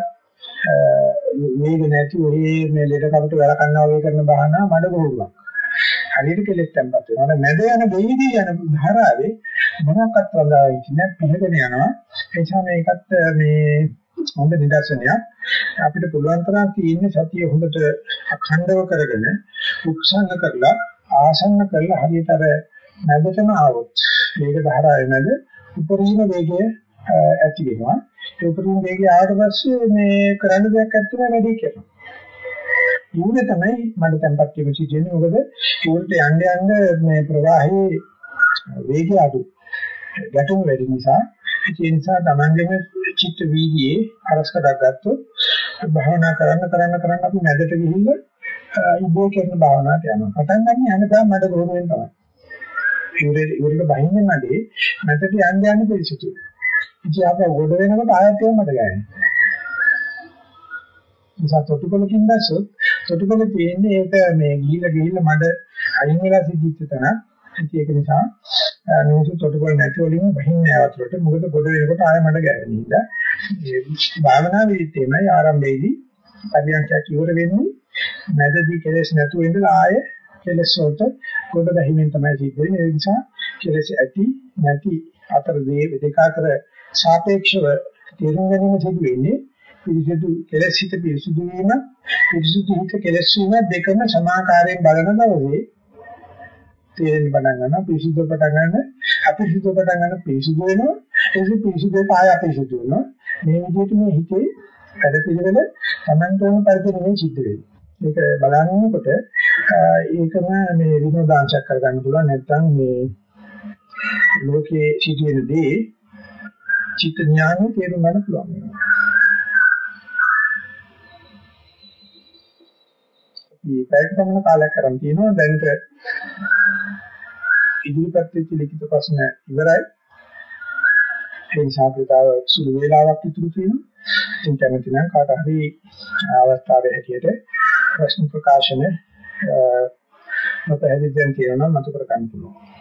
වේග නැති ඔය මේ ලෙඩ කපට වැල කන්නා වගේ කරන භාවනා මඩ ගොහරුවක්. හරියට කෙලෙස් තැම්පත් වෙනවා. මැද යන දෙවිදී යන ධාරාවේ මොනක්වත් වදායි කියන්නේ පිළිගෙන යනවා. ඒ නිසා මේකත් මේ හොඳ නිදර්ශනයක් අපිට පුළුවන් තරම් තියෙන සතිය හොඳට අඛණ්ඩව කරගෙන උත්සන්න කරලා ආසන්න කරලා හරියට අර මැදටම ආවොත් මේක ධාරාවේ මැද උපරිම වේගය ඇති වෙනවා. ඒ උපරිම වේගය ආවට පස්සේ මේ කරන්න දෙයක් නැත්නම් වැඩි කරනවා. ඌනේ තමයි මට tempat වීම සිදුවෙන්නේ. මොකද ඌන්ට යන්න යන්න මේ ප්‍රවාහයේ වේගය අඩු. ගැටුම් වැඩි නිසා ඒ නිසා තමන්ගේම චිත්ත වීදියේ අරස්කඩක් ගත්තොත් භාවනා කරන්න කරන්න කරන්න අපි මැදට ගිහිල්ලා ඉබේ කරන භාවනාවට යනවා. පටන් ගන්න හැමදාම මට ගොනුවෙන් තමයි. ඉවුරේ ඉවුරක බහින්නේ නැදී මැදට යන්න යන්න පිළිසිතු. ඉතින් ආපහු ගොඩ වෙනකොට ආයෙත් ඒක මට ගෑනේ. නිසා තොටුපළකින් දැස්සොත් තොටුපළ තියෙන්නේ ඒක මේ ගිහිල්ලා ගිහිල්ලා මඩ අයින් වෙලා සිද්ධිච්ච තැන. ඉතින් ඒක නිසා මිනිස්සු තොටුපළ නැති වලින් බහින්නේ වතුරට මොකද ගොඩ වෙනකොට ආයෙ මඩ ගෑවෙනින්ද. ඒ භාවනාවේදී තමයි ආරම්භයේදී පරියන්ඛයක් ඉවර වෙන්නේ මැදදී කෙලෙස් නැතුව ඉඳලා ආයෙ කෙලෙස් වලට ගොඩ බැහිමින් තමයි සිද්ධ වෙන්නේ. ඒ නිසා කෙලෙස් ඇති නැති අතර දෙක අතර සාපේක්ෂව තේරුම් ගැනීම සිදු වෙන්නේ පිරිසිදු කෙලෙස් හිත පිරිසිදු වීම පිරිසිදු හිත කෙලෙස් වීම දෙකම සමාකාරයෙන් බලන දවසේ තේරෙන්න පටන් ගන්නවා. පිරිසිදු පටන් ගන්න අපිරිසිදු පටන් ගන්න පිරිසිදු වෙනවා. ඒක පිරිසිදු කාය අපිරිසිදු වෙනවා. මේ විදිහට මේ හිතේ වැඩ පිළිවෙල Tamanට ඕන පරිදි නෙවෙයි සිද්ධ වෙන්නේ ඒක බලනකොට ඒකම මේ විනෝදාංශයක් කරගන්න පුළුවන්. නැත්නම් මේ ලෝකයේ සිදුවෙනදී චිත්ත ඥානෙ තේරුම් ගන්න පුළුවන්. වෙනවා මේ පැයක පමණ කාලයක් කරන් තියෙනවා දැනට ඉදිරිපත් වෙච්ච ලිඛිත ප්‍රශ්න ඉවරයි. ඒ නිසා අපිටව සුළු වේලාවක් ඉතුරු තියෙනවා. ඉතින් කැමති නම් කාට හරි අවස්ථාවේ හැටියට ප්‍රශ්න ප්‍රකාශන මත හැදින් තියෙනවා මත කර ගන්න පුළුවන්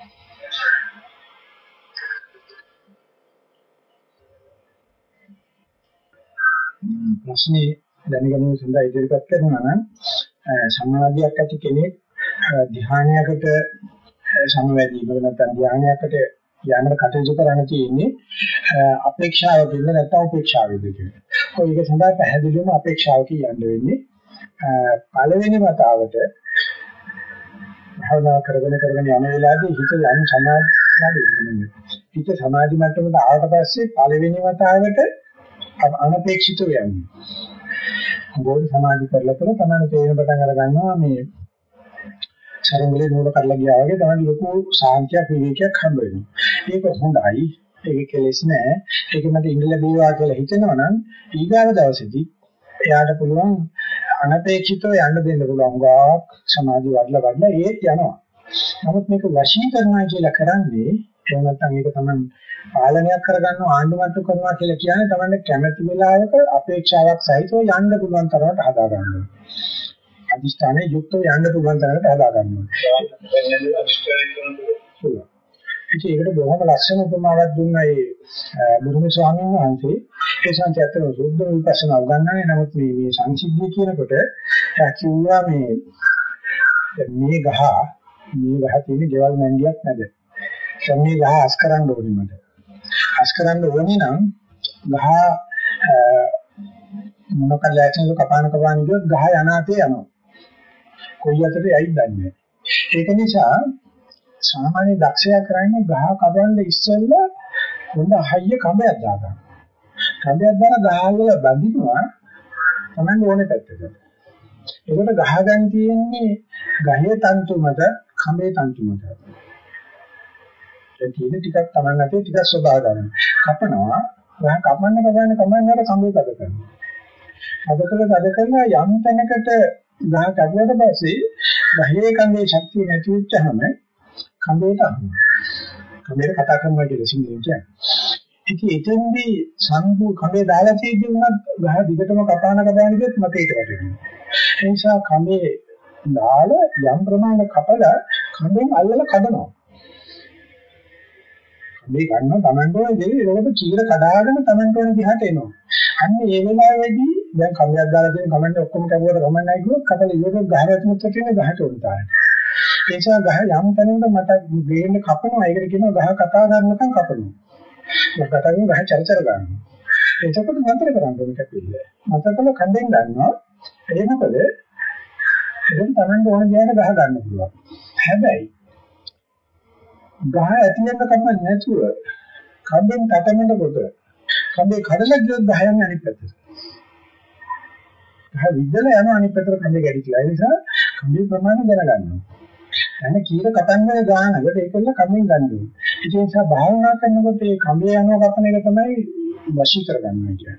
ප්‍රශ්නේ දැනගැනීම සඳහා ඉදිරිපත් කරනවා නම් සමාධියක් ඇති කෙනෙක් ධ්‍යානයකට සමවැදීම නැත්නම් ධ්‍යානයකට යන්නට කටයුතු කරන්න තියෙන්නේ අපේක්ෂාව දෙන්න නැත්නම් උපේක්ෂාවද කියලා. ඔය ඒක සඳහා පැහැදිලිවම අපේක්ෂාව කියන්න වෙන්නේ. පළවෙනි වතාවට භාවනා කරගෙන කරගෙන යන වෙලාවේදී හිත යම් සමාධියට හිත සමාධි මට්ටමට ආවට පස්සේ පළවෙනි වතාවට අනපේක්ෂිතව යන්නේ. බෝධි සමාධි කරලා කරලා තමයි තේරෙන පටන් අර ගන්නවා මේ සරංගලේ නූල කඩලා ගියා වගේ තමයි ලොකු සාන්තියක් විවේකයක් හම්බ වෙනවා. ඒක හොඳයි. ඒක කෙලෙස් නෑ. ඒක මට ඉඳ ලැබේවා කියලා හිතනවනම් ඊගාව දවසේදී එයාට පුළුවන් අනපේක්ෂිතව යන්න දෙන්න පුළුවන්. ගාක් සමාධි වඩලා වඩලා ඒත් යනවා. නමුත් මේක වශී කරනවා කියලා කරන්නේ එහෙම නැත්නම් ඒක තමයි පාලනයක් කරගන්න ආණ්ඩුමට්ටු කරනවා කියලා කියන්නේ තමයි කැමැති වෙලාවක අපේක්ෂාවක් සහිතව යන්න පුළුවන් තරමට හදා ගන්නවා. අදිෂ්ඨානයේ යුක්තව යන්න පුළුවන් තරමට හදා ගන්නවා. ඒකට බොහොම ලස්සන උපමාවක් දුන්නා ඒ බුදුම ස්වාමීන් වහන්සේ. ඒ සංසය අතර සුද්ධ විපස්සනා උගන්වන්නේ නමුත් මේ මේ සංසිද්ධිය කියනකොට කිව්වා මේ මේ ගහ මේ ගහ තියෙන ගෙවල් මැන්ඩියක් නැද. දැන් මේ ගහ අස් කරන්න ඕනේ මට. අස් කරන්න ඕනේ නම් ගහ මොනකද ලෑස්තිව කපාන කපාන ගියොත් ගහ යනාතේ යනවා. කොයි අතරේ යයිද දන්නේ ඒක නිසා සාමාන්‍ය දක්ෂයා කරන්නේ ගහ කපන්න ඉස්සෙල්ලා හොඳ හයිය කඹයක් දාගන්න. කඹයක් දාලා ගහ වල බඳිනවා තමයි ඕනේ පැත්තට. ඒකට ගහ ගන්න තියෙන්නේ ගහේ තන්තු මත කඹේ තන්තු මත. දැන් තියෙන ටිකක් Taman අතේ ටිකක් ස්වභාව ගන්න. කපනවා, ගහ කපන්න කපන්න කමන්න අර සම්බේ තද කරනවා. තද කළ තද කරන යම් තැනකට ගහ කැපුවට පස්සේ ගහේ කන්දේ ශක්තිය නැති වෙච්චහම කන්දේට අහුනවා. කන්දේට කතා කරනවා කියලා සිංහලෙන් කියන්නේ. ඉතින් එතෙන්දී සම්පූ කඹේ දාලා තියෙද්දි උනත් ගහ දිගටම කපාන කපාන ගියත් මතේට වැටෙනවා. ඒ නිසා කඹේ දාලා යම් ප්‍රමාණයක් කපලා කඹෙන් අල්ලලා කඩනවා. මේ ගන්න තමන්ට ඕන දේ ඒකට චීර කඩාගෙන තමන්ට ඕන දිහාට එනවා. අන්න ඒ වෙලාවේදී දැන් කමියක් දාලා තියෙන කමෙන්ට් ඔක්කොම කැපුවට කමෙන්ට් නැහැ කිව්වොත් කපල ඉවරට ගහ රැතුමත් තියෙන ගහට උන් තායි. ඒ නිසා ගහ යම් තැනකට මට ගේන්න කපනවා ඒකට කියනවා ගහ කතා කරනකම් කපනවා. ඒක කතා කරන ගහ චරචර ගන්නවා. එතකොට නතර කරන්න ඕනේ කැපිල්ල. නතර කළ කන්දෙන් ගන්නවා. ඒ මොකද එතෙන් තමන්ට ඕන දේ ගහ ගන්න පුළුවන්. හැබැයි ගහ ඇතිවෙන්න කමක් නැතුව කම්බෙන් තටමනකොට කම්බේ කඩලා ගියොත් ගහ යන්නේ අනිත් පැත්තට. ගහ විදලා යන අනිත් පැත්තට කම්බේ ගැටිලා. ඒ නිසා කම්බේ ප්‍රමාණය දැනගන්නවා. එන්නේ කීර කතන්නේ ගානකට ඒකල්ල කම්බෙන් ගන්න ඕනේ. ඒ නිසා භාවනා කරනකොට මේ කම්බේ යනවා කපන එක තමයි වශී කරගන්නවා කියන්නේ.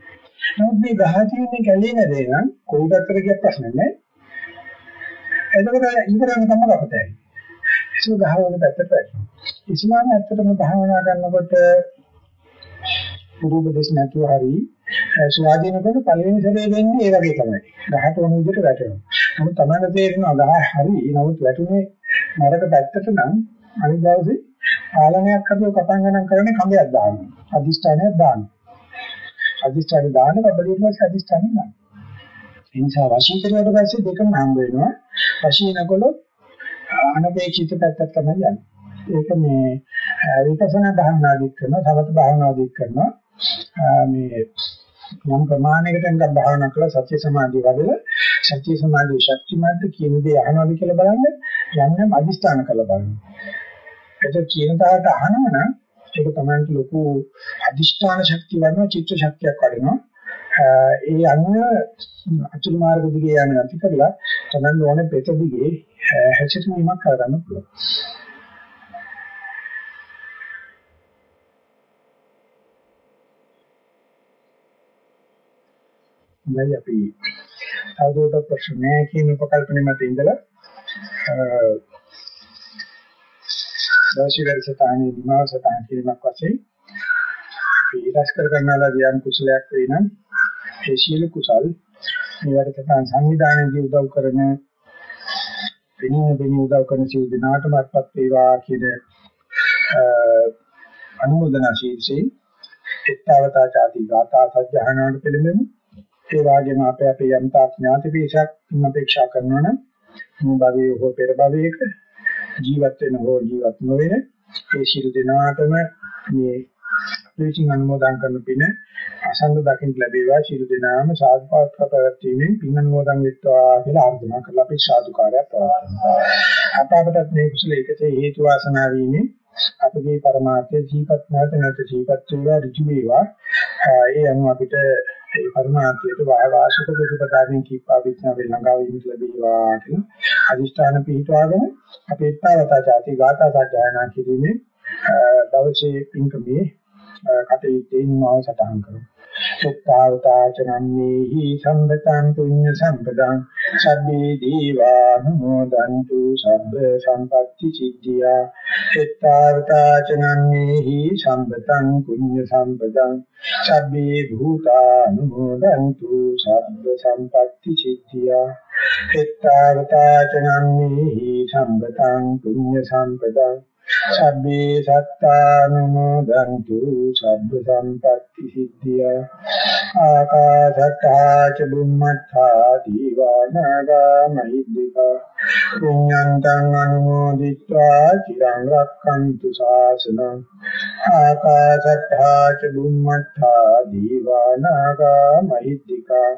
නමුත් මේ ගහ තියෙන්නේ කැලේ නැදේ නම් කොයි පැත්තට ගියත් ප්‍රශ්න නැහැ. එතකොට ඉන්ද්‍රයන් තමයි කපතයි. ඒක ගහ වල පැත්තට වැටෙනවා. ඉස්ලාම ඇත්තටම භාවනා කරනකොට පුරුපදේශ නැතුව හරි ස්වාධීනකොට පළවෙනි සැරේ වෙන්නේ ඒ වගේ තමයි. ගහට ඕන විදිහට වැටෙනවා. නමුත් තමයි තේරෙනවා ගහ හරි. නමුත් වැටුනේ නරක පැත්තට නම් අනිත් දවසේ පාලනයක් හදුව කපන් ගණන් කරන්නේ කඹයක් දානවා. අදිෂ්ඨානයක් දානවා. අදිෂ්ඨානය දාන කබලියට පස්සේ අදිෂ්ඨානය දානවා. ඒ නිසා වශී කරුවාට පස්සේ දෙකම හම්බ වෙනවා. වශී නකොලොත් අනපේක්ෂිත පැත්තක් තමයි යන්නේ. ඒක මේ විපස්සනා භාවනාදිත් කරනවා, සමත භාවනාදිත් කරනවා. මේ යම් ප්‍රමාණයකට නිකන් භාවනා කළා සත්‍ය සමාධිය වඩලා සත්‍ය සමාධිය ශක්තිමත් කියන දේ අහනවාද කියලා බලන්න යම් යම් අදිස්ථාන කරලා බලන්න. ඒක කියන තාලට අහනවනම් ඒක තමයි ලොකු අදිෂ්ඨාන ශක්තිය වගේ චිත්ත ශක්තියක් වඩනවා. ඒ අනුව අතුරු මාර්ග දිගේ යන්නේ නැති කරලා තමයි ඕනේ පෙත දිගේ හැසිරීමක් කරගන්න පුළුවන්. දැන් අපි තවදුරටත් ප්‍රශ්න නැහැ කියන උපකල්පනෙ මත ඉඳලා දවසේ වැඩසටහනේ නිමාව සටහන් කිරීමක් වශයෙන් අපි ඉරස් කර ගන්නාලා දියම් කුසලයක් වේ නම් ඒ සියලු කුසල් මේ වැඩසටහන් සංවිධානයේදී උදව් කරන වෙනින් වෙනින් උදව් කරන සියලු දෙනාටම අත්පත් වේවා කියන අනුමೋದනා ශීර්ෂේ එත්තවතා ചാති ගාථා සජ්ජහනාවට පිළිමෙමු ඒ වගේම අපේ අපේ යම්තා ඥාති පිටසක් අපේක්ෂා කරනවා නම් මේ භවයේ හෝ පෙර භවයක ජීවත් වෙන හෝ ජීවත් නොවන ඒ ශිරු දිනාටම මේ ප්‍රේචින් අනුමෝදන් කරන පින අසංග දකින්න ලැබේවා ශිරු දිනාම සාධපාත්‍ර පැවැත්වීමෙන් පින් අනුමෝදන් වෙත්වා කියලා ආර්දනා කරලා අපි සාදුකාරයක් පවත්වනවා. අපකට මේ කුසල එකසේ හේතු වාසනා වීමේ අපගේ પરමාර්ථය ජීවත් නැත නැත ජීවත් වේවා ඍජු වේවා ඒ අනුව අපිට ඒ පරමාර්ථයට වායවාසක ප්‍රතිපදාවෙන් කීපා විඥා වේ ළඟා වීමට ලැබේවා කියලා අදිෂ්ඨාන පිහිටවාගෙන අපේ ඊතාවතා ಜಾති ගාථා සජ්ජායනා කිරීමේ දවසේ පින්කමේ කටයුත්තේ නිමාව සටහන් කරමු. සත්තාවතා චනම්මේහි සම්බතං පුඤ්ඤ සම්පදං සබ්බේ දීවා නමෝදන්තු සබ්බ සම්පත්‍ති සිද්ධියා සත්තාවතාචනම්මේහි සම්පතං පුඤ්ඤ සම්පදං සබ්බේ භූතානුමෝදන්තු සබ්බ සම්පත්‍ති සිද්ධියා. සත්තාවතාචනම්මේහි සම්පතං පුඤ්ඤ සම්පදං සබ්බේ සත්තානුමෝදන්තු සබ්බ සම්පatti සිද්ධිය. ආකාශත්තා ච බුම්මත්තා දීවානාගා මහිද්దికා පුඤ්ඤන්තං අනුමෝදිත්වා චිරං රක්ඛන්තු ශාසනං ආකාශත්තා ච බුම්මත්තා දීවානාගා මහිද්దికා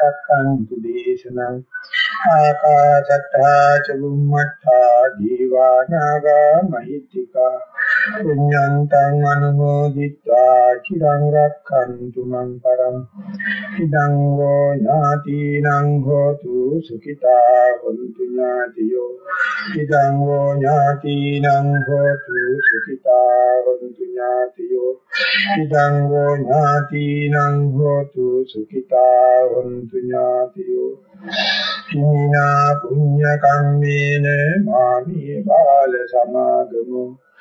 රක්ඛන්තු දේශනං ආකාශත්තා ච බුම්මත්තා දීවානාගා මහිද්దికා පුඤ්ඤන්තං අනුමෝදිत्वा චිරං රක්ඛන්තු මං පරං ඉදං වෝ ඥාතිනං හෝතු සුඛිතා හොන්තු ඥාතියෝ. ඉදං වෝ ඥාතිනං හෝතු සුඛිතා හොන්තු ඥාතියෝ. ඉදං වෝ ඥාතිනං හෝතු සුඛිතා හොන්තු ඥාතියෝ. කිනා පුඤ්ඤ කම්මේන මාමේ බාල සමාගමෝ.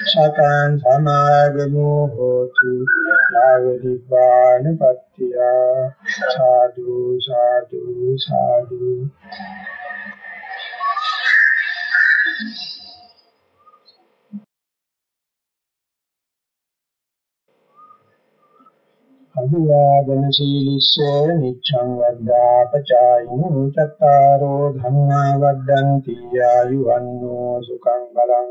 සතං සමාගමෝ හෝතු යාවදිපාන පත්‍තිය සාදු සාදු සාදු. අභිවාදන සීලිස්ස නිච්ඡං වද්දා පචායිනෝ චත්තාරෝ ධම්මා වද්දන්ති ආයුවන්නෝ සුඛං බලං